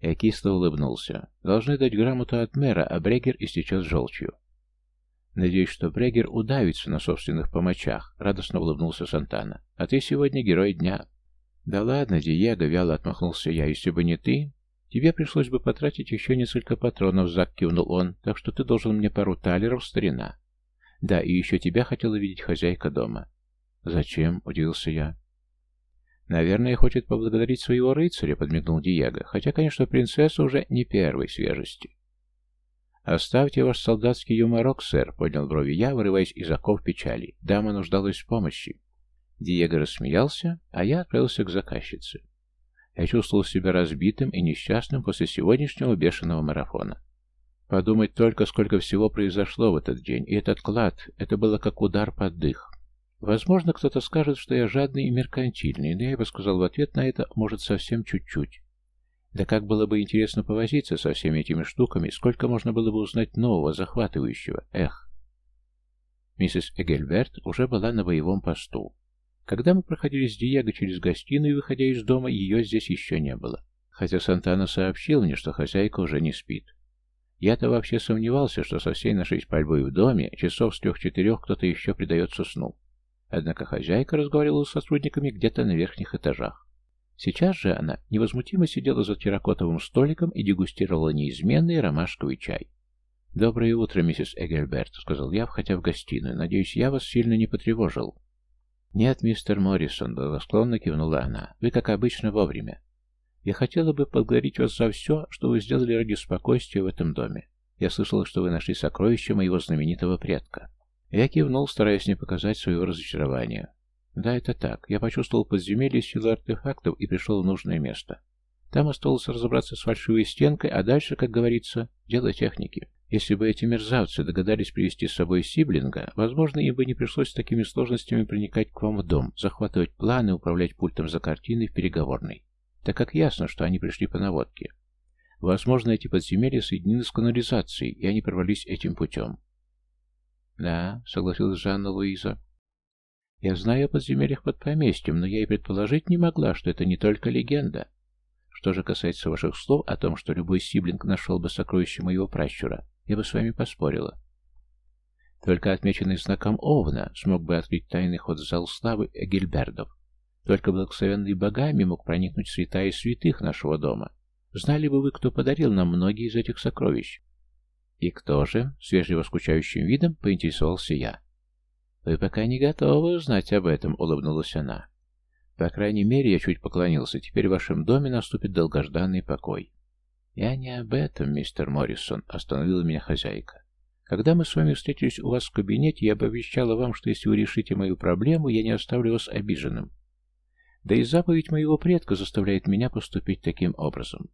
Я кисло улыбнулся. Должны дать грамоту от мэра, а Брегер истечет желчью. Надеюсь, что Брегер удавится на собственных помочах, радостно улыбнулся Сантана. А ты сегодня герой дня. Да ладно, Диего, вяло отмахнулся я, если бы не ты, «Тебе пришлось бы потратить еще несколько патронов», — Зак кивнул он, «так что ты должен мне пару талеров, старина». «Да, и еще тебя хотела видеть хозяйка дома». «Зачем?» — удивился я. «Наверное, хочет поблагодарить своего рыцаря», — подмигнул Диего, «хотя, конечно, принцесса уже не первой свежести». «Оставьте ваш солдатский юморок, сэр», — поднял брови я, вырываясь из оков печали. Дама нуждалась в помощи. Диего рассмеялся, а я отправился к заказчице. Я чувствовал себя разбитым и несчастным после сегодняшнего бешеного марафона. Подумать только, сколько всего произошло в этот день, и этот клад, это было как удар под дых. Возможно, кто-то скажет, что я жадный и меркантильный, но я бы сказал в ответ на это, может, совсем чуть-чуть. Да как было бы интересно повозиться со всеми этими штуками, сколько можно было бы узнать нового, захватывающего. Эх. Миссис Эгельберт уже была на боевом посту. Когда мы проходили с Диего через гостиную, выходя из дома, ее здесь еще не было. Хотя Сантана сообщил мне, что хозяйка уже не спит. Я-то вообще сомневался, что со всей нашей пальбой в доме часов с трех-четырех кто-то еще предается сну. Однако хозяйка разговаривала с сотрудниками где-то на верхних этажах. Сейчас же она невозмутимо сидела за терракотовым столиком и дегустировала неизменный ромашковый чай. «Доброе утро, миссис Эгельберт», — сказал я, входя в гостиную. «Надеюсь, я вас сильно не потревожил». «Нет, мистер Моррисон», — благосклонно кивнула она. «Вы, как обычно, вовремя. Я хотела бы поблагодарить вас за все, что вы сделали ради спокойствия в этом доме. Я слышала, что вы нашли сокровище моего знаменитого предка». Я кивнул, стараясь не показать своего разочарования. «Да, это так. Я почувствовал подземелье силы артефактов и пришел в нужное место. Там осталось разобраться с фальшивой стенкой, а дальше, как говорится, дело техники». Если бы эти мерзавцы догадались привести с собой Сиблинга, возможно, им бы не пришлось с такими сложностями проникать к вам в дом, захватывать планы, управлять пультом за картиной в переговорной, так как ясно, что они пришли по наводке. Возможно, эти подземелья соединены с канализацией, и они прорвались этим путем. «Да», — согласилась Жанна Луиза. «Я знаю о подземельях под поместьем, но я и предположить не могла, что это не только легенда. Что же касается ваших слов о том, что любой сиблинг нашел бы сокровище моего пращура, я бы с вами поспорила. Только отмеченный знаком Овна смог бы открыть тайный ход в зал славы Эгельбердов. Только благословенный богами мог проникнуть в святая святых нашего дома. Знали бы вы, кто подарил нам многие из этих сокровищ? И кто же? С скучающим видом поинтересовался я. Вы пока не готовы узнать об этом, улыбнулась она. По крайней мере, я чуть поклонился. Теперь в вашем доме наступит долгожданный покой. «Я не об этом, мистер Моррисон», — остановила меня хозяйка. «Когда мы с вами встретились у вас в кабинете, я обещала вам, что если вы решите мою проблему, я не оставлю вас обиженным. Да и заповедь моего предка заставляет меня поступить таким образом».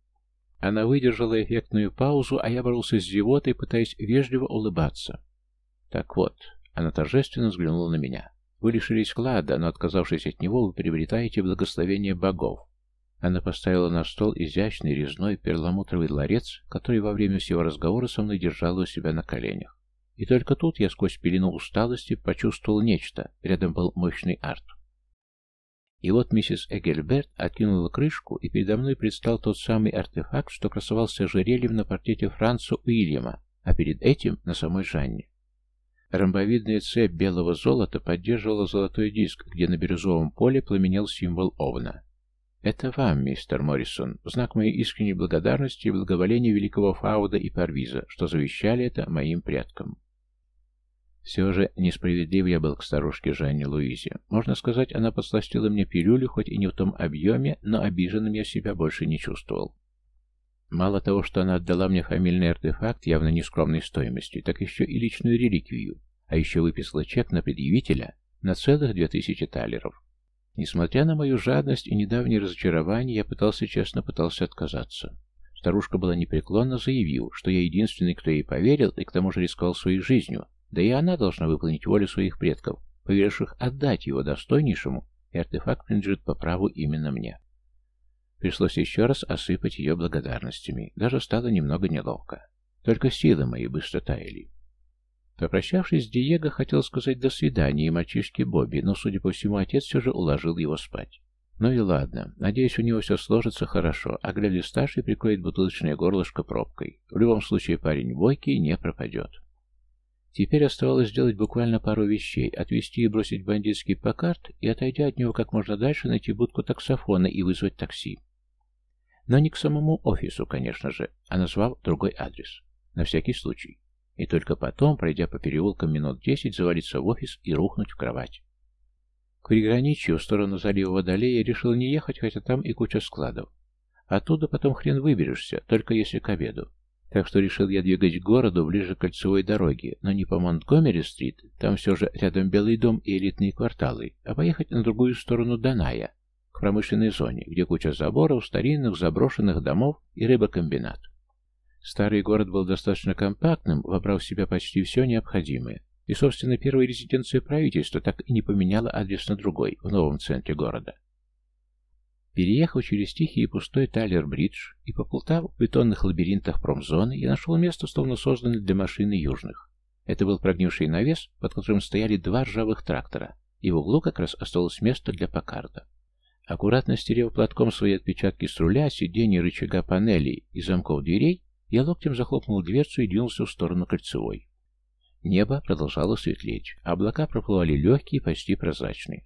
Она выдержала эффектную паузу, а я боролся с зевотой, пытаясь вежливо улыбаться. «Так вот», — она торжественно взглянула на меня, — «вы лишились клада, но, отказавшись от него, вы приобретаете благословение богов. Она поставила на стол изящный резной перламутровый ларец, который во время всего разговора со мной держала у себя на коленях. И только тут я сквозь пелену усталости почувствовал нечто. Рядом был мощный арт. И вот миссис Эгельберт откинула крышку, и передо мной предстал тот самый артефакт, что красовался ожерельем на портрете Франца Уильяма, а перед этим на самой Жанне. Ромбовидная цепь белого золота поддерживала золотой диск, где на бирюзовом поле пламенел символ Овна. Это вам, мистер Моррисон, знак моей искренней благодарности и благоволения великого Фауда и Парвиза, что завещали это моим предкам. Все же несправедлив я был к старушке Жанне Луизе. Можно сказать, она подсластила мне пилюлю, хоть и не в том объеме, но обиженным я себя больше не чувствовал. Мало того, что она отдала мне фамильный артефакт явно нескромной стоимости, так еще и личную реликвию, а еще выписала чек на предъявителя на целых две тысячи талеров. Несмотря на мою жадность и недавнее разочарование, я пытался честно пытался отказаться. Старушка была непреклонна, заявив, что я единственный, кто ей поверил и к тому же рисковал своей жизнью, да и она должна выполнить волю своих предков, поверивших отдать его достойнейшему, и артефакт принадлежит по праву именно мне. Пришлось еще раз осыпать ее благодарностями, даже стало немного неловко. Только силы мои быстро таяли. Попрощавшись с Диего, хотел сказать «до свидания» и мальчишке Бобби, но, судя по всему, отец все же уложил его спать. Ну и ладно, надеюсь, у него все сложится хорошо, а Грелли старший прикроет бутылочное горлышко пробкой. В любом случае, парень бойкий не пропадет. Теперь оставалось сделать буквально пару вещей, отвезти и бросить бандитский покарт, и, отойдя от него как можно дальше, найти будку таксофона и вызвать такси. Но не к самому офису, конечно же, а назвав другой адрес. На всякий случай и только потом, пройдя по переулкам минут десять, завалиться в офис и рухнуть в кровать. К приграничью в сторону залива Водолея решил не ехать, хотя там и куча складов. Оттуда потом хрен выберешься, только если к обеду. Так что решил я двигать к городу ближе к кольцевой дороге, но не по Монтгомери-стрит, там все же рядом Белый дом и элитные кварталы, а поехать на другую сторону Даная, к промышленной зоне, где куча заборов, старинных заброшенных домов и рыбокомбинат. Старый город был достаточно компактным, вобрав в себя почти все необходимое. И, собственно, первая резиденция правительства так и не поменяла адрес на другой, в новом центре города. Переехав через тихий и пустой Тайлер-Бридж и поплутав в бетонных лабиринтах промзоны, я нашел место, словно созданное для машины южных. Это был прогнивший навес, под которым стояли два ржавых трактора, и в углу как раз осталось место для покарда. Аккуратно стерев платком свои отпечатки с руля, сиденья, рычага панелей и замков дверей, я локтем захлопнул дверцу и двинулся в сторону кольцевой. Небо продолжало светлеть, а облака проплывали легкие, почти прозрачные.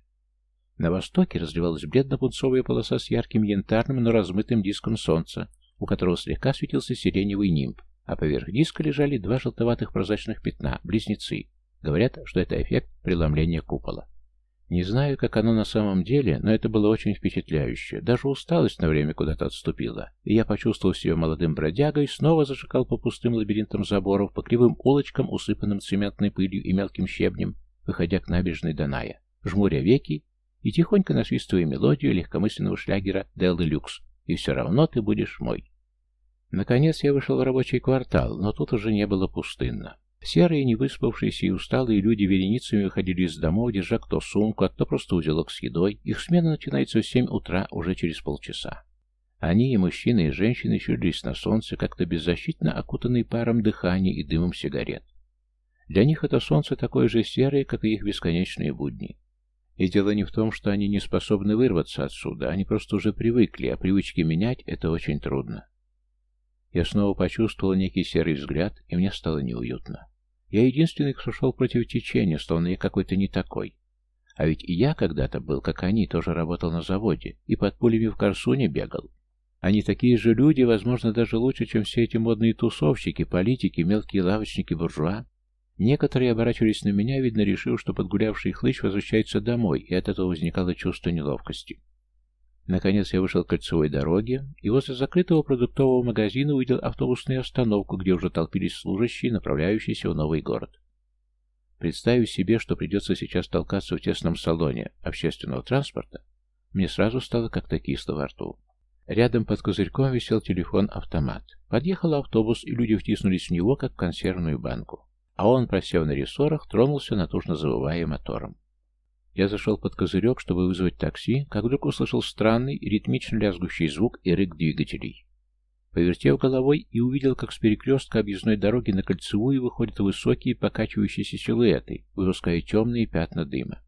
На востоке разливалась бледно-пунцовая полоса с ярким янтарным, но размытым диском солнца, у которого слегка светился сиреневый нимб, а поверх диска лежали два желтоватых прозрачных пятна, близнецы. Говорят, что это эффект преломления купола. Не знаю, как оно на самом деле, но это было очень впечатляюще. Даже усталость на время куда-то отступила, и я почувствовал себя молодым бродягой, снова зашагал по пустым лабиринтам заборов, по кривым улочкам, усыпанным цементной пылью и мелким щебнем, выходя к набережной Даная, жмуря веки и тихонько насвистывая мелодию легкомысленного шлягера «Деллы Люкс», и все равно ты будешь мой. Наконец я вышел в рабочий квартал, но тут уже не было пустынно. Серые, невыспавшиеся и усталые люди вереницами выходили из домов, держа кто сумку, а кто просто узелок с едой. Их смена начинается в семь утра, уже через полчаса. Они, и мужчины, и женщины, щурились на солнце, как-то беззащитно окутанные паром дыхания и дымом сигарет. Для них это солнце такое же серое, как и их бесконечные будни. И дело не в том, что они не способны вырваться отсюда, они просто уже привыкли, а привычки менять — это очень трудно. Я снова почувствовал некий серый взгляд, и мне стало неуютно. Я единственный, кто шел против течения, словно я какой-то не такой. А ведь и я когда-то был, как они, тоже работал на заводе и под пулями в Корсуне бегал. Они такие же люди, возможно, даже лучше, чем все эти модные тусовщики, политики, мелкие лавочники, буржуа. Некоторые оборачивались на меня, видно, решив, что подгулявший хлыщ возвращается домой, и от этого возникало чувство неловкости. Наконец я вышел к кольцевой дороге и возле закрытого продуктового магазина увидел автобусную остановку, где уже толпились служащие, направляющиеся в новый город. Представив себе, что придется сейчас толкаться в тесном салоне общественного транспорта, мне сразу стало как-то кисло во рту. Рядом под козырьком висел телефон-автомат. Подъехал автобус, и люди втиснулись в него, как в консервную банку. А он, просев на рессорах, тронулся, натужно завывая мотором. Я зашел под козырек, чтобы вызвать такси, как вдруг услышал странный, ритмично лязгущий звук и рык двигателей. Повертев головой и увидел, как с перекрестка объездной дороги на кольцевую выходят высокие покачивающиеся силуэты, выпуская темные пятна дыма.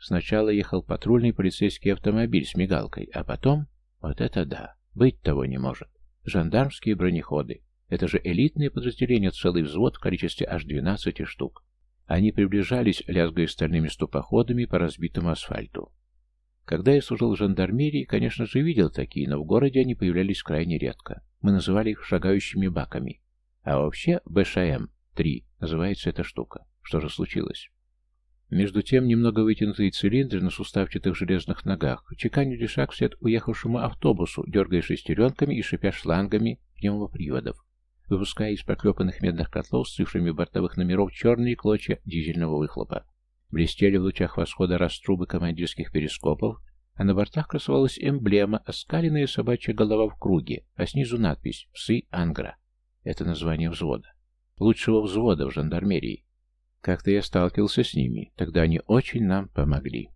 Сначала ехал патрульный полицейский автомобиль с мигалкой, а потом... Вот это да! Быть того не может. Жандармские бронеходы. Это же элитное подразделение, целый взвод в количестве аж 12 штук. Они приближались, лязгая стальными ступоходами по разбитому асфальту. Когда я служил в жандармерии, конечно же, видел такие, но в городе они появлялись крайне редко. Мы называли их шагающими баками. А вообще БШМ-3 называется эта штука. Что же случилось? Между тем, немного вытянутые цилиндры на суставчатых железных ногах чеканили шаг вслед уехавшему автобусу, дергая шестеренками и шипя шлангами пневмоприводов выпуская из проклепанных медных котлов с цифрами бортовых номеров черные клочья дизельного выхлопа. Блестели в лучах восхода раструбы командирских перископов, а на бортах красовалась эмблема, оскаленная собачья голова в круге, а снизу надпись «Псы Ангра». Это название взвода. Лучшего взвода в жандармерии. Как-то я сталкивался с ними, тогда они очень нам помогли.